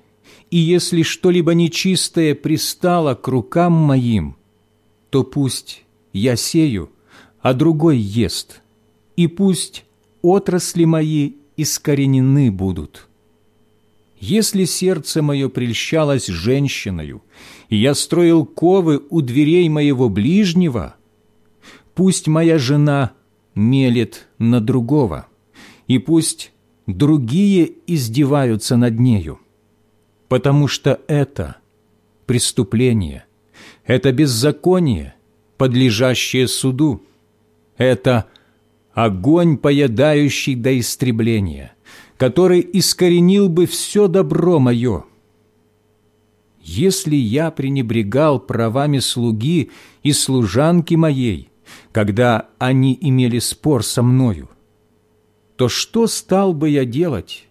и если что-либо нечистое пристало к рукам моим, то пусть я сею, а другой ест, и пусть отрасли мои искоренены будут. Если сердце мое прельщалось женщиною, и я строил ковы у дверей моего ближнего, пусть моя жена мелет на другого, и пусть другие издеваются над нею, потому что это преступление, это беззаконие, подлежащее суду, это огонь, поедающий до истребления, который искоренил бы все добро мое, если я пренебрегал правами слуги и служанки моей, когда они имели спор со мною, то что стал бы я делать,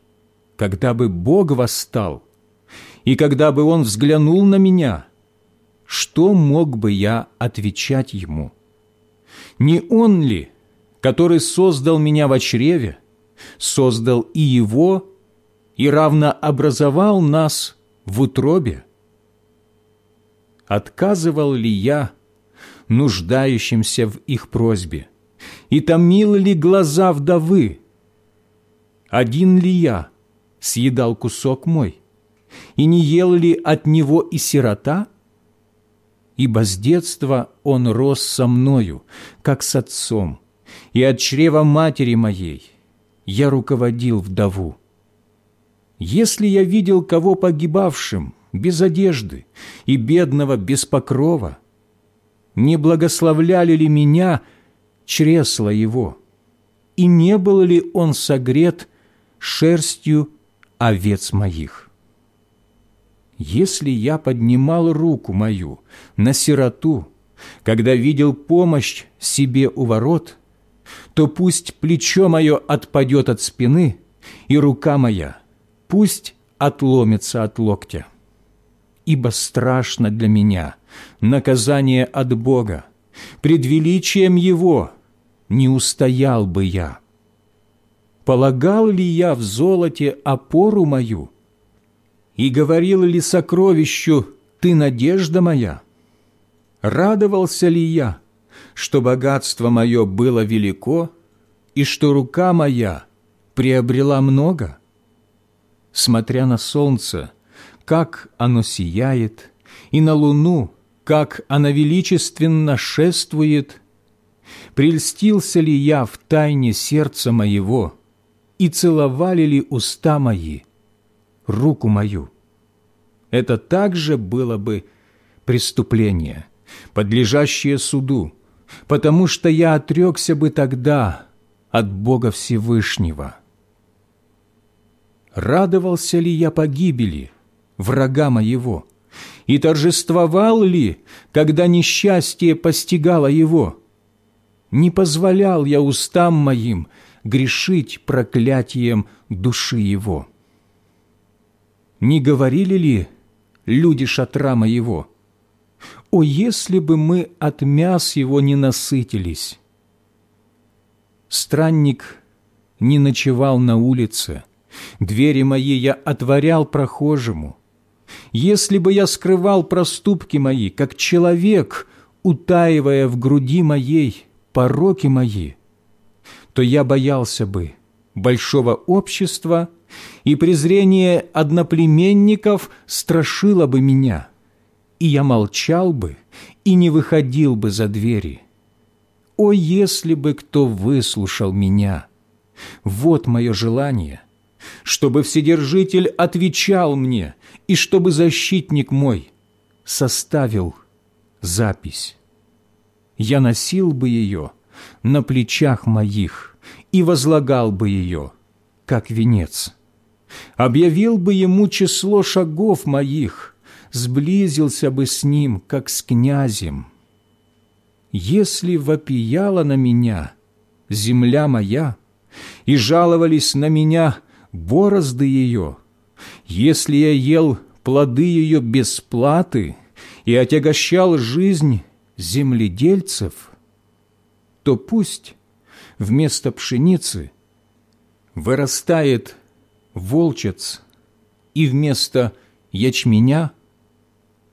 когда бы Бог восстал, и когда бы Он взглянул на меня, что мог бы я отвечать Ему? Не Он ли, который создал меня в чреве, создал и Его, и равно образовал нас в утробе? Отказывал ли я нуждающимся в их просьбе? И томил ли глаза вдовы? Один ли я съедал кусок мой? И не ел ли от него и сирота? Ибо с детства он рос со мною, как с отцом, и от чрева матери моей я руководил вдову. Если я видел кого погибавшим, без одежды и бедного без покрова, не благословляли ли меня чресла его, и не был ли он согрет шерстью овец моих? Если я поднимал руку мою на сироту, когда видел помощь себе у ворот, то пусть плечо мое отпадет от спины, и рука моя пусть отломится от локтя. Ибо страшно для меня наказание от Бога, пред величием Его не устоял бы я. Полагал ли я в золоте опору мою? И говорил ли сокровищу «Ты надежда моя»? Радовался ли я, что богатство мое было велико, и что рука моя приобрела много? Смотря на солнце, как оно сияет, и на луну, как она величественно шествует, прельстился ли я в тайне сердца моего, и целовали ли уста мои руку мою? Это также было бы преступление, подлежащее суду, потому что я отрекся бы тогда от Бога Всевышнего. Радовался ли я погибели врага моего? И торжествовал ли, когда несчастье постигало его? Не позволял я устам моим грешить проклятием души его. Не говорили ли люди шатра моего – о, если бы мы от мяс его не насытились! Странник не ночевал на улице, двери мои я отворял прохожему. Если бы я скрывал проступки мои, как человек, утаивая в груди моей пороки мои, то я боялся бы большого общества, и презрение одноплеменников страшило бы меня» и я молчал бы и не выходил бы за двери. О, если бы кто выслушал меня! Вот мое желание, чтобы Вседержитель отвечал мне и чтобы защитник мой составил запись. Я носил бы ее на плечах моих и возлагал бы ее, как венец. Объявил бы ему число шагов моих – сблизился бы с ним, как с князем. Если вопияла на меня земля моя, и жаловались на меня борозды ее, если я ел плоды ее без платы и отягощал жизнь земледельцев, то пусть вместо пшеницы вырастает волчец, и вместо ячменя –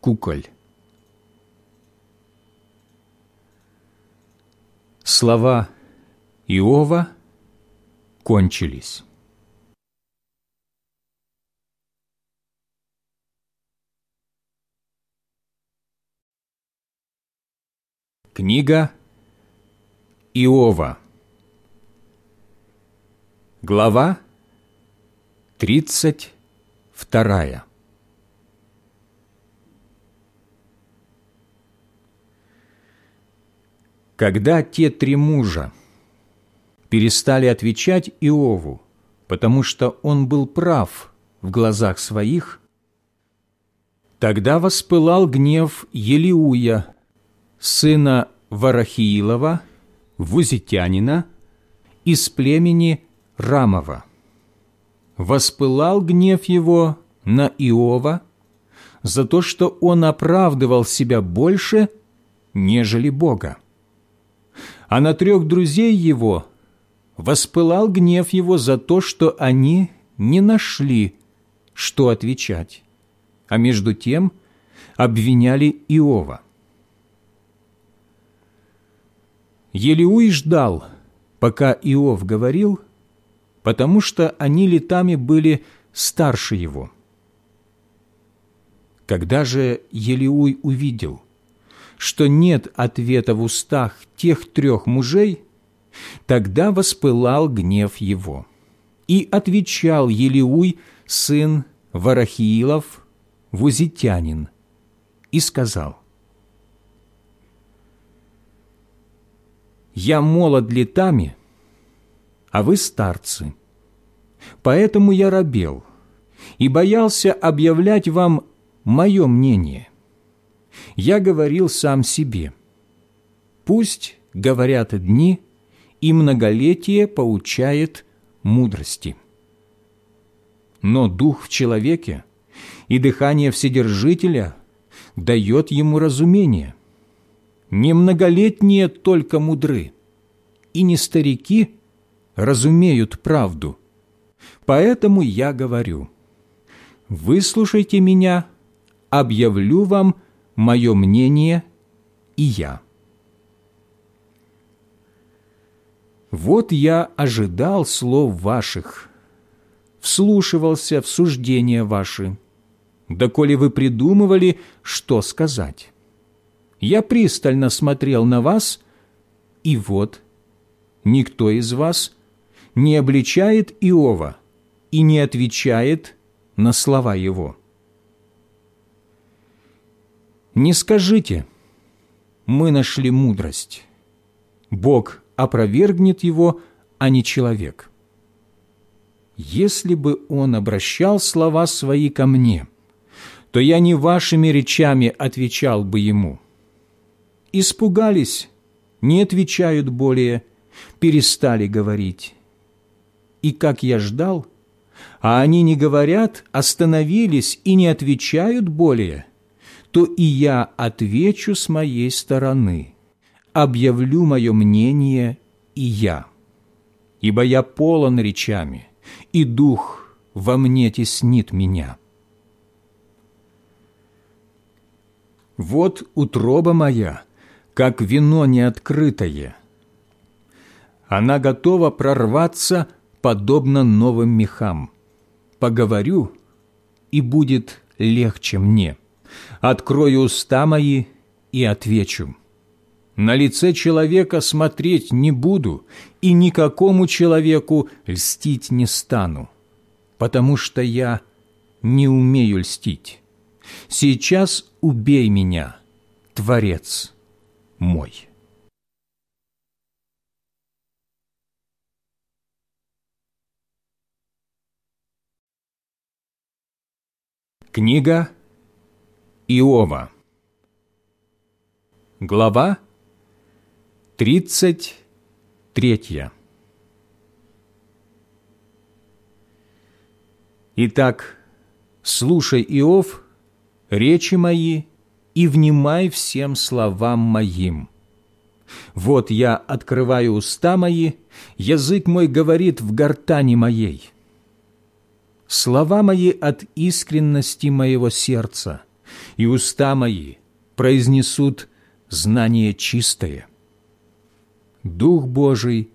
куколь. Слова Иова кончились. Книга Иова Глава тридцать вторая Когда те три мужа перестали отвечать Иову, потому что он был прав в глазах своих, Тогда воспылал гнев Елиуя, сына Варахиилова, вузитянина, из племени Рамова. Воспылал гнев его на Иова за то, что он оправдывал себя больше, нежели Бога. А на трех друзей его воспылал гнев его за то, что они не нашли, что отвечать, а между тем обвиняли Иова. Елеуй ждал, пока Иов говорил, потому что они летами были старше его. Когда же Елеуй увидел, что нет ответа в устах тех трех мужей, тогда воспылал гнев его. И отвечал Елеуй, сын Варахиилов, вузитянин, и сказал, «Я молод летами, а вы старцы, поэтому я робел и боялся объявлять вам мое мнение. Я говорил сам себе, пусть говорят дни, и многолетие поучает мудрости. Но дух в человеке и дыхание Вседержителя дает ему разумение. Не многолетние только мудры, и не старики разумеют правду. Поэтому я говорю, выслушайте меня, объявлю вам мое мнение и я. Вот я ожидал слов ваших, вслушивался в суждения ваши, доколе вы придумывали, что сказать. Я пристально смотрел на вас, и вот никто из вас не обличает Иова и не отвечает на слова его. Не скажите, мы нашли мудрость. Бог опровергнет его, а не человек. Если бы он обращал слова свои ко мне, то я не вашими речами отвечал бы ему. Испугались, не отвечают более, перестали говорить. И как я ждал, а они не говорят, остановились и не отвечают более, то и я отвечу с моей стороны – объявлю мое мнение и я, ибо я полон речами, и дух во мне теснит меня. Вот утроба моя, как вино неоткрытое. Она готова прорваться, подобно новым мехам. Поговорю, и будет легче мне. Открою уста мои и отвечу на лице человека смотреть не буду и никакому человеку льстить не стану, потому что я не умею льстить. Сейчас убей меня, Творец мой». Книга Иова Глава Тридцать третья. Итак, слушай, Иов, речи мои, и внимай всем словам моим. Вот я открываю уста мои, язык мой говорит в гортани моей. Слова мои от искренности моего сердца, и уста мои произнесут знание чистое. Дух Божий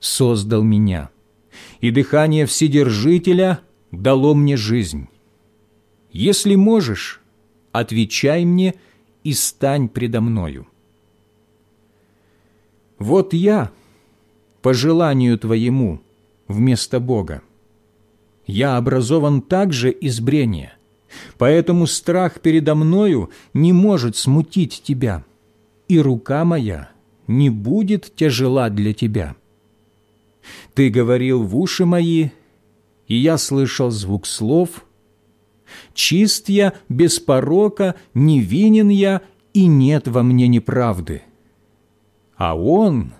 создал меня, и дыхание Вседержителя дало мне жизнь. Если можешь, отвечай мне и стань предо мною. Вот я, по желанию Твоему, вместо Бога. Я образован также из брения, поэтому страх передо мною не может смутить Тебя, и рука моя – не будет тяжела для тебя. Ты говорил в уши мои, и я слышал звук слов, чист я, без порока, невинен я, и нет во мне неправды. А он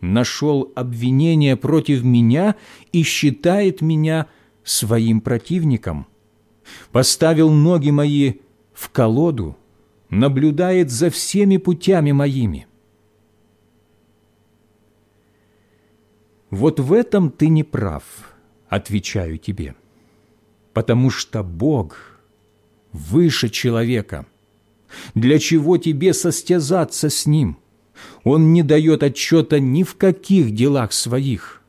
нашел обвинение против меня и считает меня своим противником. Поставил ноги мои в колоду, наблюдает за всеми путями моими. Вот в этом ты не прав, отвечаю тебе, потому что Бог выше человека. Для чего тебе состязаться с Ним? Он не дает отчета ни в каких делах своих.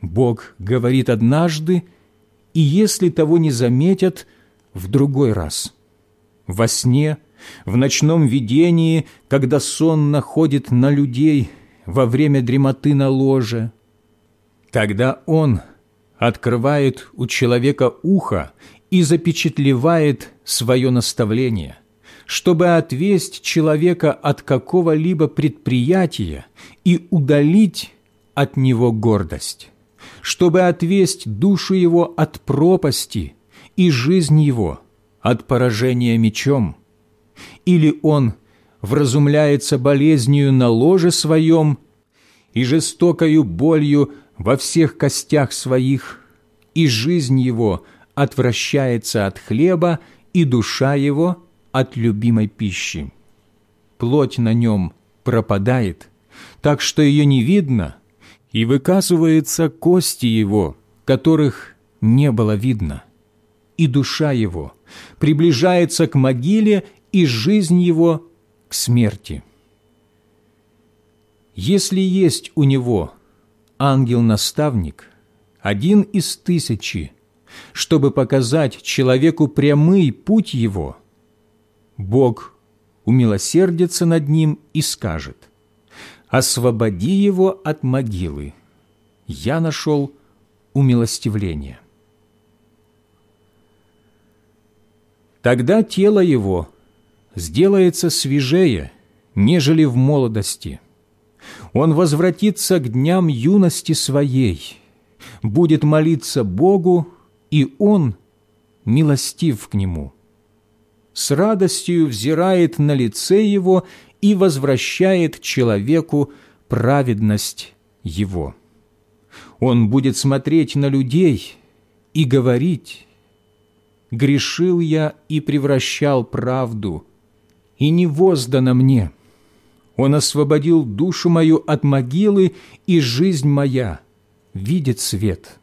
Бог говорит однажды, и если того не заметят, в другой раз. Во сне, в ночном видении, когда сон находит на людей во время дремоты на ложе, когда Он открывает у человека ухо и запечатлевает свое наставление – чтобы отвесть человека от какого-либо предприятия и удалить от него гордость, чтобы отвесть душу его от пропасти и жизнь его от поражения мечом, или он вразумляется болезнью на ложе своем и жестокою болью во всех костях своих, и жизнь его отвращается от хлеба, и душа его от любимой пищи. Плоть на нем пропадает, так что ее не видно, и выказываются кости его, которых не было видно, и душа его приближается к могиле, и жизнь его к смерти. Если есть у него ангел-наставник, один из тысячи, чтобы показать человеку прямый путь его – Бог умилосердится над ним и скажет, «Освободи его от могилы, я нашел умилостивление». Тогда тело его сделается свежее, нежели в молодости. Он возвратится к дням юности своей, будет молиться Богу, и Он милостив к нему – с радостью взирает на лице его и возвращает человеку праведность его. Он будет смотреть на людей и говорить, «Грешил я и превращал правду, и не воздано мне. Он освободил душу мою от могилы, и жизнь моя видит свет».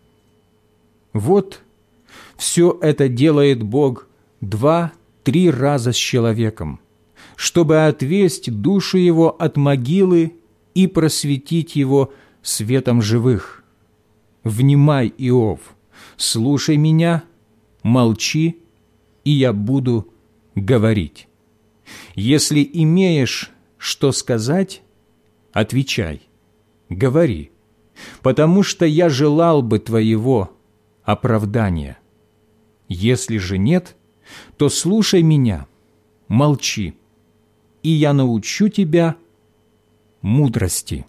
Вот все это делает Бог два три раза с человеком, чтобы отвесть душу его от могилы и просветить его светом живых. Внимай, Иов, слушай меня, молчи, и я буду говорить. Если имеешь что сказать, отвечай, говори, потому что я желал бы твоего оправдания. Если же нет – то слушай меня, молчи, и я научу тебя мудрости».